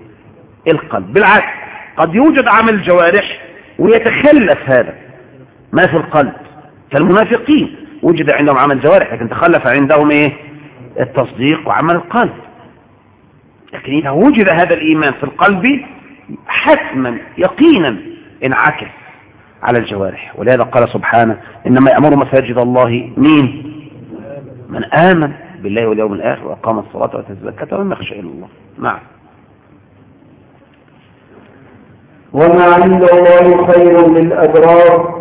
القلب. بالعكس قد يوجد عمل الجوارح ويتخلف هذا ما في القلب كالمنافقين وجد عندهم عمل جوارح لكن تخلف عندهم إيه؟ التصديق وعمل القلب. لكن إذا وجد هذا الإيمان في القلب حتما يقينا انعكس على الجوارح. ولهذا قال سبحانه إنما يأمر مساجد الله مين؟ من آمن بالله واليوم الآخر وأقام الصلاة وآتى الزكاة ولم يخشى إلا الله. نعم. وما عند الله خير للأبرار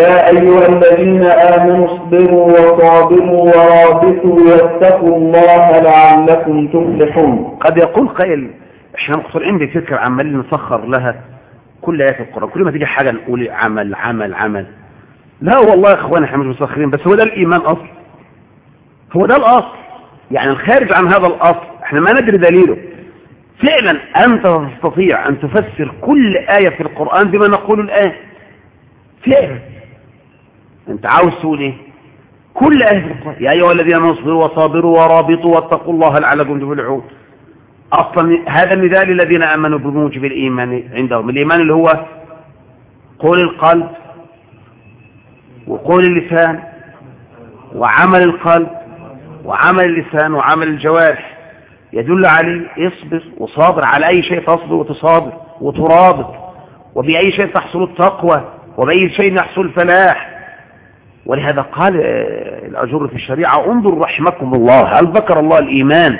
يا أيها الذين آمنوا اصبروا وصابروا ورابطوا واتقوا الله لعلكم تفلحون. قد يقول قائل إحنا مقصرين بفكر عمالين نسخر لها كل آيات القرآن. كل ما تيجي حاجة نقول عمل عمل عمل. لا والله يا إخوان إحنا مش مسخرين بس هو ده الإيمان أصل. هو ده الأصل. يعني الخارج عن هذا الأصل إحنا ما ندري دليله. فعلا أنت تستطيع أن تفسر كل آية في القرآن بما نقول الآن. فعلا. أنت عاوز تقول إيه؟ كل في القرآن. يا أيها الذين نصبروا وصابروا ورابطوا واتقوا الله لعلكم تفلحون. أصلا هذا النداء للذين آمنوا بموجب الإيمان عندهم. الإيمان اللي هو قول القلب وقول اللسان وعمل القلب وعمل اللسان وعمل الجوارح. يدل عليه اصبر وصابر على أي شيء تصبر وتصابر وترابط. وبأي شيء تحصل التقوى وبأي شيء يحصل الفلاح. ولهذا قال الأجر في الشريعة انظر رحمكم الله. هل ذكر الله الإيمان؟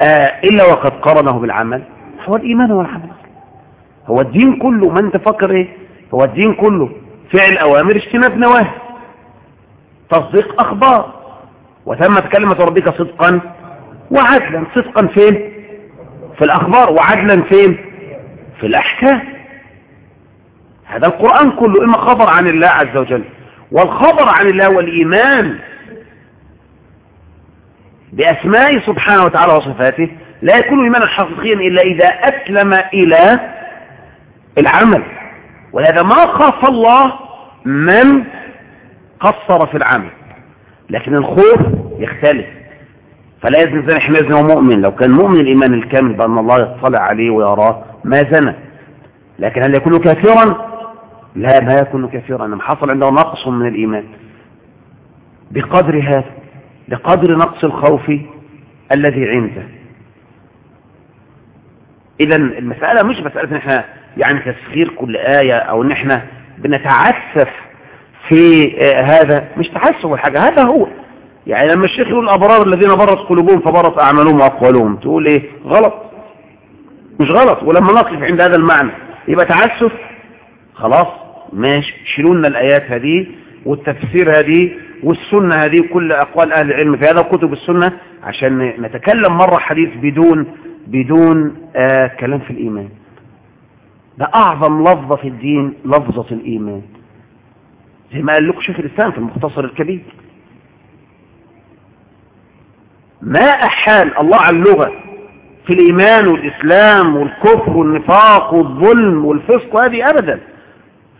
آه إلا وقد قرنه بالعمل. هو الإيمان هو العمل هو الدين كله. ما أنت فكر إيه؟ هو الدين كله. فعل أوامر اجتناب نواهي. تصديق أخبار. وتمت كلمة ربك صدقا وعدلا. صدقا فين؟ في الأخبار. وعدلا فين؟ في الأحكام. هذا القرآن كله إما خبر عن الله عز وجل والخبر عن الله والإيمان بأسمائه سبحانه وتعالى وصفاته لا يكون إيمانا حقيقيا إلا إذا أسلم إلى العمل. ولهذا ما خاف الله من قصر في العمل لكن الخوف يختلف. فلا يزني زني حين يزني مؤمن. لو كان مؤمن الإيمان الكامل بأن الله يطلع عليه ويراه ما زنى. لكن هل يكون كافرا؟ لا ما يكون كافرا انما حصل عنده نقص من الإيمان. بقدر هذا بقدر نقص الخوف الذي عنده. إذا المسألة مش مسألة ان إحنا يعني تسخير كل آية أو ان إحنا بنتعسف في هذا. مش تعسف الحاجة هذا هو. يعني لما الشيخ يقول الأبرار الذين برت قلوبهم فبرت أعمالهم وأقوالهم تقول إيه؟ غلط. مش غلط. ولما نقف عند هذا المعنى يبقى تعسف خلاص؟ ماشي. شيلوا لنا الآيات هذه والتفسير هذه والسنة هذه وكل أقوال أهل العلم في هذا وكتب السنة عشان نتكلم مرة حديث بدون بدون آه كلام في الإيمان. ده أعظم لفظة في الدين لفظة الإيمان. زي ما قال لكم شيخ الإسلام في المختصر الكبير. ما أحال الله على اللغة في الإيمان والإسلام والكفر والنفاق والظلم والفسق هذه أبدا.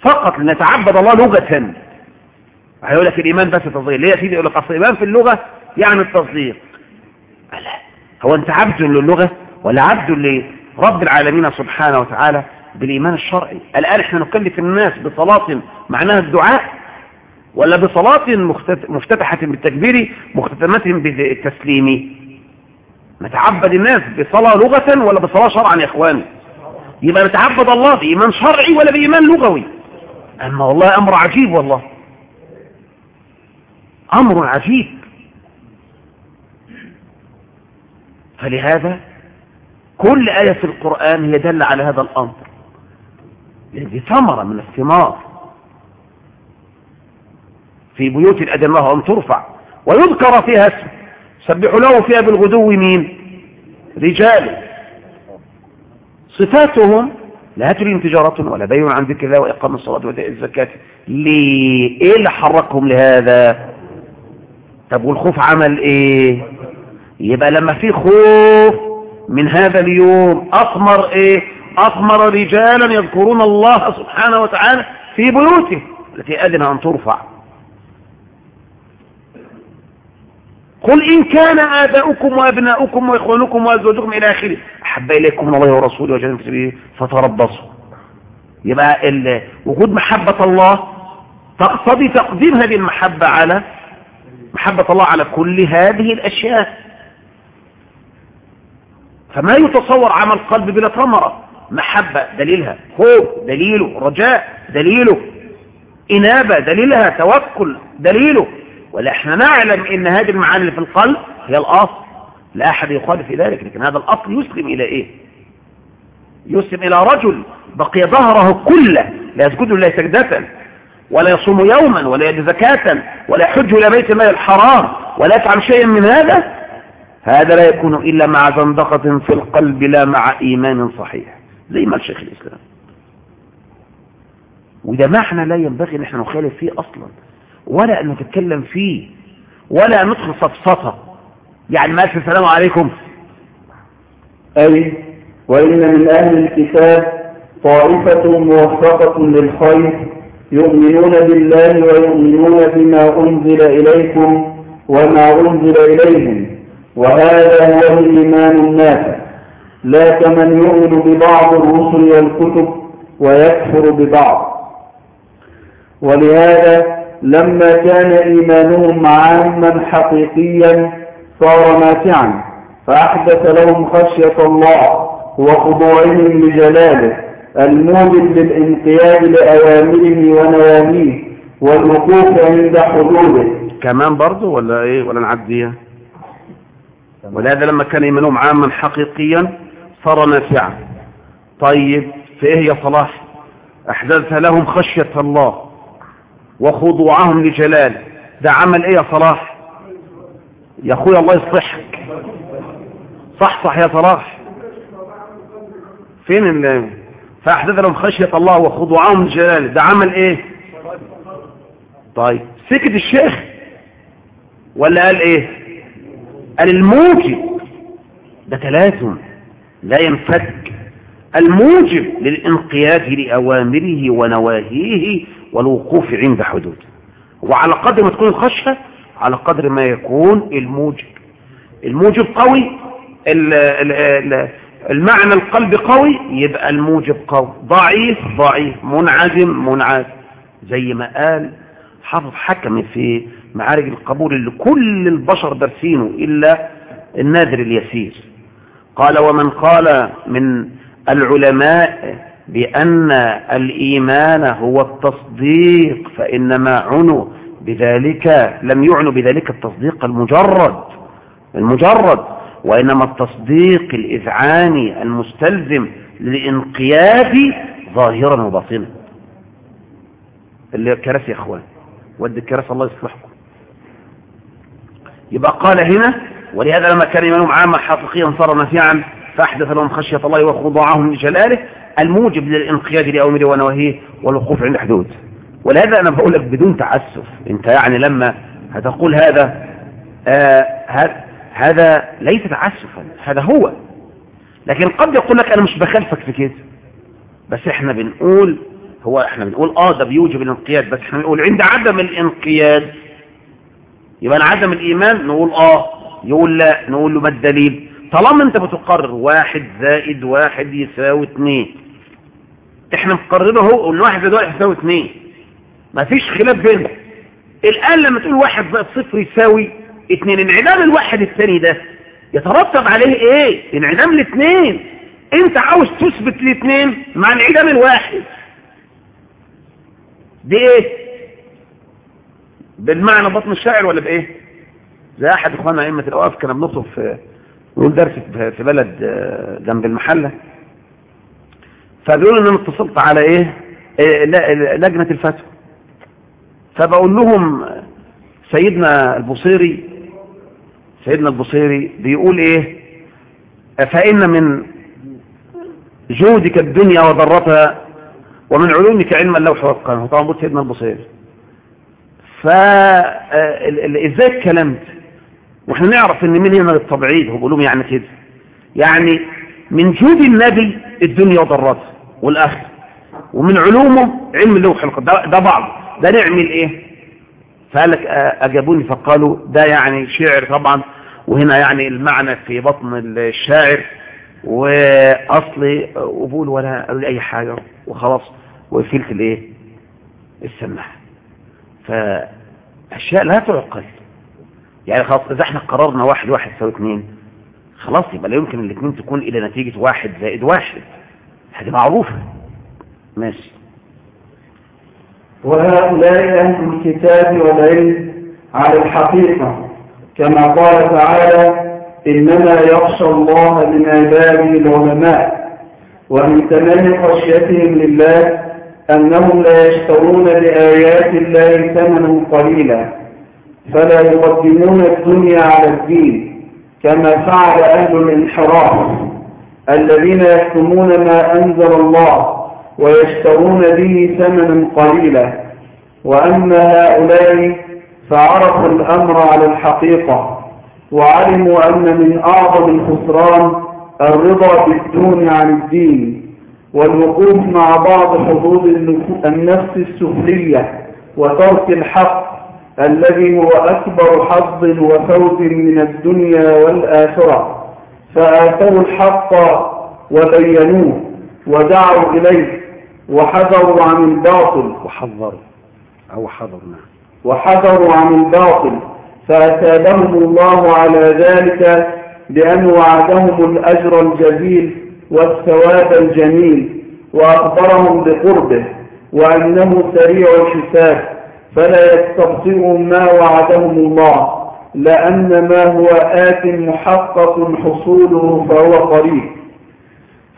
فقط لنتعبد الله لغة. هيقول لك الإيمان بس تصديق ليه يا سيدي؟ يقول لك أصل الإيمان في اللغة يعني التصديق. لا هو أنت عبد للغة ولا عبد لرب العالمين سبحانه وتعالى؟ بالإيمان الشرعي. الآن إحنا نكلف الناس بصلاة معناها الدعاء ولا بصلاة مفتتحة بالتكبير مختتمة بالتسليم؟ نتعبد الناس بصلاة لغة ولا بصلاة شرعا يا إخواني؟ يبقى نتعبد الله بإيمان شرعي ولا بإيمان لغوي؟ أما والله أمر عجيب والله. أمر عجيب. فلهذا كل آية في القرآن هي دل على هذا الأمر. دي ثمرة من الثمار. في بيوت الله أن ترفع. ويذكر فيها اسم. سبح له فيها بالغدو مين رجال. صفاتهم لا تريد تجارة ولا بيع عن ذكر الله وإقام الصلاة وإيتاء الزكاة. ليه إيه اللي حركهم لهذا؟ طب والخوف عمل إيه؟ يبقى لما في خوف من هذا اليوم أثمر إيه؟ أثمر رجالا يذكرون الله سبحانه وتعالى في بيوته التي أذن أن ترفع. قل إن كان آباؤكم وأبناؤكم وإخوانكم وأزواجكم إلى آخره. أحب إليكم من الله ورسوله وجنة سبيله فتربصوا. يبقى وجود محبة الله تقتضي تقديم هذه المحبة على محبة الله على كل هذه الأشياء. فما يتصور عمل قلب بلا ثمرة. محبة دليلها. خوف دليله. رجاء دليله. إنابة دليلها. توكل دليله. ولا إحنا نعلم إن هذه المعاني اللي في القلب هي الأصل. لا أحد يخالف في ذلك لكن هذا الأصل يسلم إلى إيه؟ يسلم إلى رجل بقي ظهره كله لا يسجد لله سجدة ولا يصوم يوما ولا يد زكاة ولا يحج إلى بيت الله الحرام ولا يفعل شيئا من هذا. هذا لا يكون إلا مع زندقة في القلب لا مع إيمان صحيح زي ما الشيخ الإسلام. وده معنى لا ينبغي إن إحنا نخالف فيه أصلا. ولا نتكلم فيه ولا ندخل صفصفة يعني ما السلام عليكم. أي وإن من أهل الكتاب طائفة موفقة للخير يؤمنون بالله ويؤمنون بما أنزل إليكم وما أنزل إليهم. وهذا هو الإيمان النافع لا كمن يؤمن ببعض الرسل والكتب ويكفر ببعض. ولهذا لما كان إيمانهم عاما حقيقيا صار ماتعا فأحدث لهم خشية الله وخضوعهم لجلاله الموجب للانقياد لأوامره ونواهيه والوقوف عند حدوده. كمان برضه ولا إيه؟ ولا نعديها؟ ولهذا لما كان إيمانهم عاما حقيقيا صار نافعا طيب في إيه يا صلاح؟ احدث لهم خشية الله. وخضوعهم لجلاله ده عمل إيه يا صلاح؟ يا أخويا الله يصلحك. صح صح يا صلاح. فين ال فأحدث لهم خشية الله وخضوعهم لجلاله ده عمل إيه؟ طيب سكت الشيخ؟ ولا قال إيه؟ قال الموجب. ده تلازم لا ينفك. الموجب للانقياد لأوامره ونواهيه والوقوف عند حدود. وعلى قدر ما تكون الخشية على قدر ما يكون الموجب. الموجب قوي ال ال ال المعنى القلب قوي يبقى الموجب قوي. ضعيف ضعيف. منعزم منعزم. زي ما قال حافظ حكم في معارج القبول اللي كل البشر دارسينه إلا النادر اليسير. قال ومن قال من العلماء بأن الإيمان هو التصديق فإنما عنوا بذلك لم يعنوا بذلك التصديق المجرد المجرد وإنما التصديق الإذعاني المستلزم للإنقياد ظاهرا وباطنا. اللي كرس يا أخوان ود الكرس الله يصلحكم. يبقى قال هنا ولهذا لما كان إيمانهم عاما حقيقيا صار نفيعا فأحدث لهم خشية الله وخضوعهم لجلاله الموجب للانقياد لأوامره ونواهيه والوقوف عند حدود. ولهذا أنا بقول لك بدون تعسف. أنت يعني لما هتقول هذا آه هذا ليس تعسفا هذا هو. لكن قد يقول لك أنا مش بخالفك في كده. بس إحنا بنقول هو إحنا بنقول آه ده بيوجب الانقياد. بس إحنا بنقول عند عدم الانقياد يبقى عدم الإيمان نقول آه يقول لا نقول له ما الدليل؟ طالما أنت بتقرر واحد زائد واحد يساوي اتنين إحنا مقررين اهو ان واحد زائد واحد يساوي اتنين. مفيش خلاف بيننا الآن لما تقول واحد زائد صفر يساوي اتنين انعدام الواحد الثاني ده يترتب عليه إيه؟ انعدام الاثنين انت عاوز تثبت الاثنين مع انعدام الواحد. دي إيه؟ بالمعنى بطن الشاعر ولا بإيه؟ زي أحد اخوانا أئمة الأوقاف كان بنطلب في نقول درس في بلد جنب المحلة. فبيقولوا ان أنا اتصلت على إيه؟ إيه، لجنة الفتوى فبقول لهم سيدنا البصيري سيدنا البصيري بيقول إيه؟ فإن من جودك الدنيا وضرتها ومن علومك علم اللوح والقلم. طبعا بقول سيدنا البصيري. فازاي اتكلمت؟ وإحنا نعرف إن من هنا للتبعيد. هو بيقول لهم يعني كده. يعني من جود النبي الدنيا وضرتها. والاخره ومن علومه علم اللوح ده, بعض. ده نعمل إيه؟ فقال لك آه، أجابوني فقالوا ده يعني شعر طبعا وهنا يعني المعنى في بطن الشاعر واصلي قبول ولا قالوا لي أي حاجة وخلاص وقفلت الإيه؟ السماعة. فأشياء لا تعقل. يعني خلاص إذا إحنا قررنا واحد واحد يساوي اثنين خلاص يبقى لا يمكن الاثنين تكون إلى نتيجة واحد زائد واحد. هذه معروفة. ماشي. وهؤلاء أهل الكتاب والعلم على الحقيقة. كما قال تعالى إنما يخشى الله من عباده العلماء ومن تمام خشيتهم لله أنهم لا يشترون بآيات الله ثمنا قليلا فلا يقدمون الدنيا على الدين كما فعل أهل الانحراف. الذين يكتمون ما أنزل الله ويشترون به ثمنا قليلا. وأما هؤلاء فعرفوا الأمر على الحقيقة وعلموا أن من أعظم الخسران الرضا بالدون عن الدين والوقوف مع بعض حظوظ النفس السفلية وترك الحق الذي هو أكبر حظ وفوز من الدنيا والآخرة. فآثروا الحق وبينوه ودعوا إليه وحذروا عن الباطل. وحذروا. أو حذرنا. وحذروا عن الباطل. فأثابهم الله على ذلك بأن وعدهم الأجر الجزيل والثواب الجميل وأخبرهم بقربه وأنه سريع الحساب فلا يستبطئوا ما وعدهم الله. لأن ما هو آت محقق حصوله فهو قريب.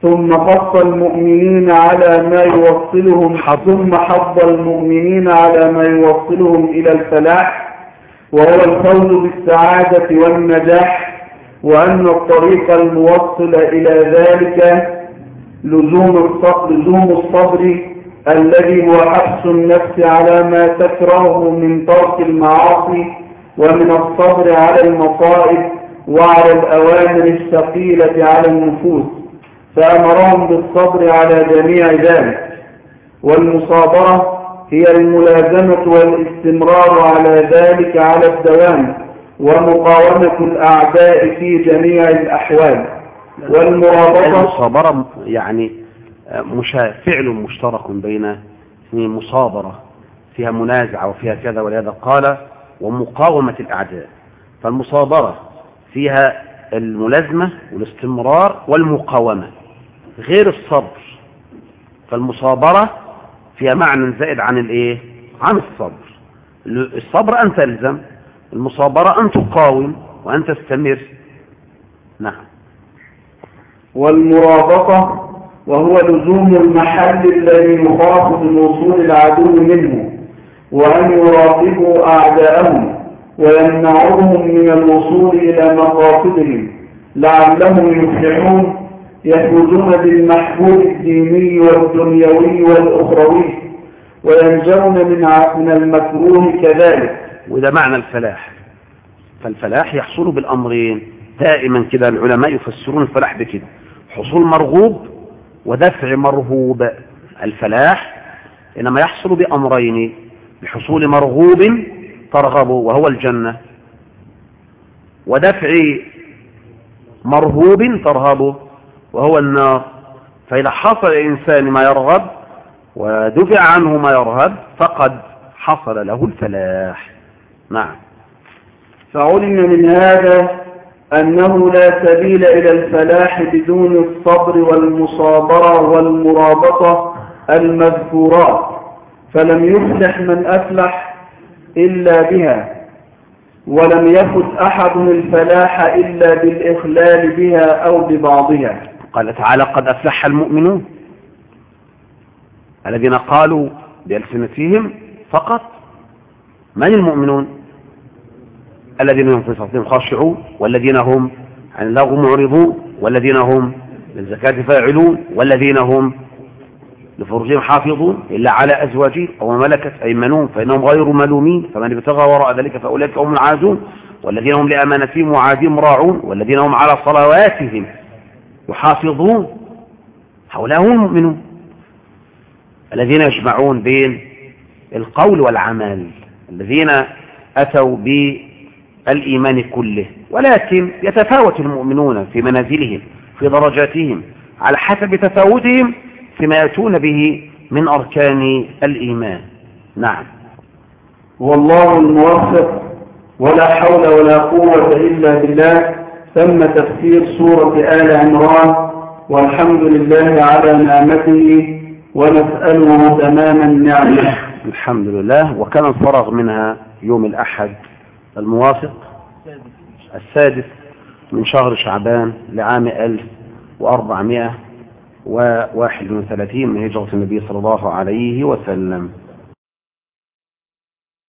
ثم خص المؤمنين على ما يوصلهم ثم حض المؤمنين على ما يوصلهم إلى الفلاح وهو الفوز بالسعادة والنجاح وأن الطريق الموصل إلى ذلك لزوم الصبر, لزوم الصبر الذي هو حبس النفس على ما تكرهه من ترك المعاصي ومن الصبر على المصائب وعلى الأوامر الثقيلة على النفوس فأمرهم بالصبر على جميع ذلك. والمصابرة هي الملازمة والاستمرار على ذلك على الدوام ومقاومة الأعداء في جميع الأحوال. والمرابطة المصابرة يعني مشا... فعل مشترك بين مصابرة فيها منازعة وفيها كذا ولهذا قال ومقاومة الأعداء. فالمصابرة فيها الملازمة والاستمرار والمقاومة غير الصبر. فالمصابرة فيها معنى زائد عن الإيه؟ عن الصبر. الصبر أن تلزم المصابرة أن تقاوم وأن تستمر. نعم. والمرابطة وهو لزوم المحل الذي يخاف من وصول العدو منه. وأن يراقبوا أعداءهم ويمنعوهم من الوصول إلى مقاصدهم لعلهم يفلحون يفوزون بالمحبوب الديني والدنيوي والأخروي وينجون من من المكروه كذلك. وده معنى الفلاح فالفلاح يحصل بالأمرين. دائما كده العلماء يفسرون الفلاح بكده حصول مرغوب ودفع مرهوب. الفلاح إنما يحصل بأمرين بحصول مرغوب ترغب وهو الجنة. ودفع مرهوب ترهب وهو النار. فإذا حصل الإنسان ما يرغب ودفع عنه ما يرهب فقد حصل له الفلاح. نعم. فعلم من هذا أنه لا سبيل إلى الفلاح بدون الصبر والمصابرة والمرابطة المذكورات. فلم يفلح من أفلح إلا بها ولم يفت أحد الفلاح إلا بالإخلال بها أو ببعضها. قال تعالى قد أفلح المؤمنون الذين قالوا بألسنتهم فقط. من المؤمنون الذين هم في صلاتهم خاشعون والذين هم عن اللغو معرضون والذين هم للزكاة فاعلون والذين هم لفرجهم حافظون إلا على أزواجهم أو ملكت أيمنون فإنهم غير ملومين فمن ابتغى وراء ذلك فأولئك هم العادون. والذين هم لأمانتهم وعادهم راعون والذين هم على صلواتهم يحافظون. هؤلاء هم المؤمنون. الذين يجمعون بين القول والعمل الذين أتوا بالإيمان كله ولكن يتفاوت المؤمنون في منازلهم في درجاتهم على حسب تفاوتهم. فيما يأتون به من أركان الإيمان. نعم. والله الموفق ولا حول ولا قوة إلا بالله. ثم تفسير سورة آل عمران. والحمد لله على نعمته ونسأله تمام النعمة. الحمد لله. وكان الفرغ منها يوم الأحد الموافق السادس من شهر شعبان لعام 1431 من هجرة النبي صلى الله عليه وسلم.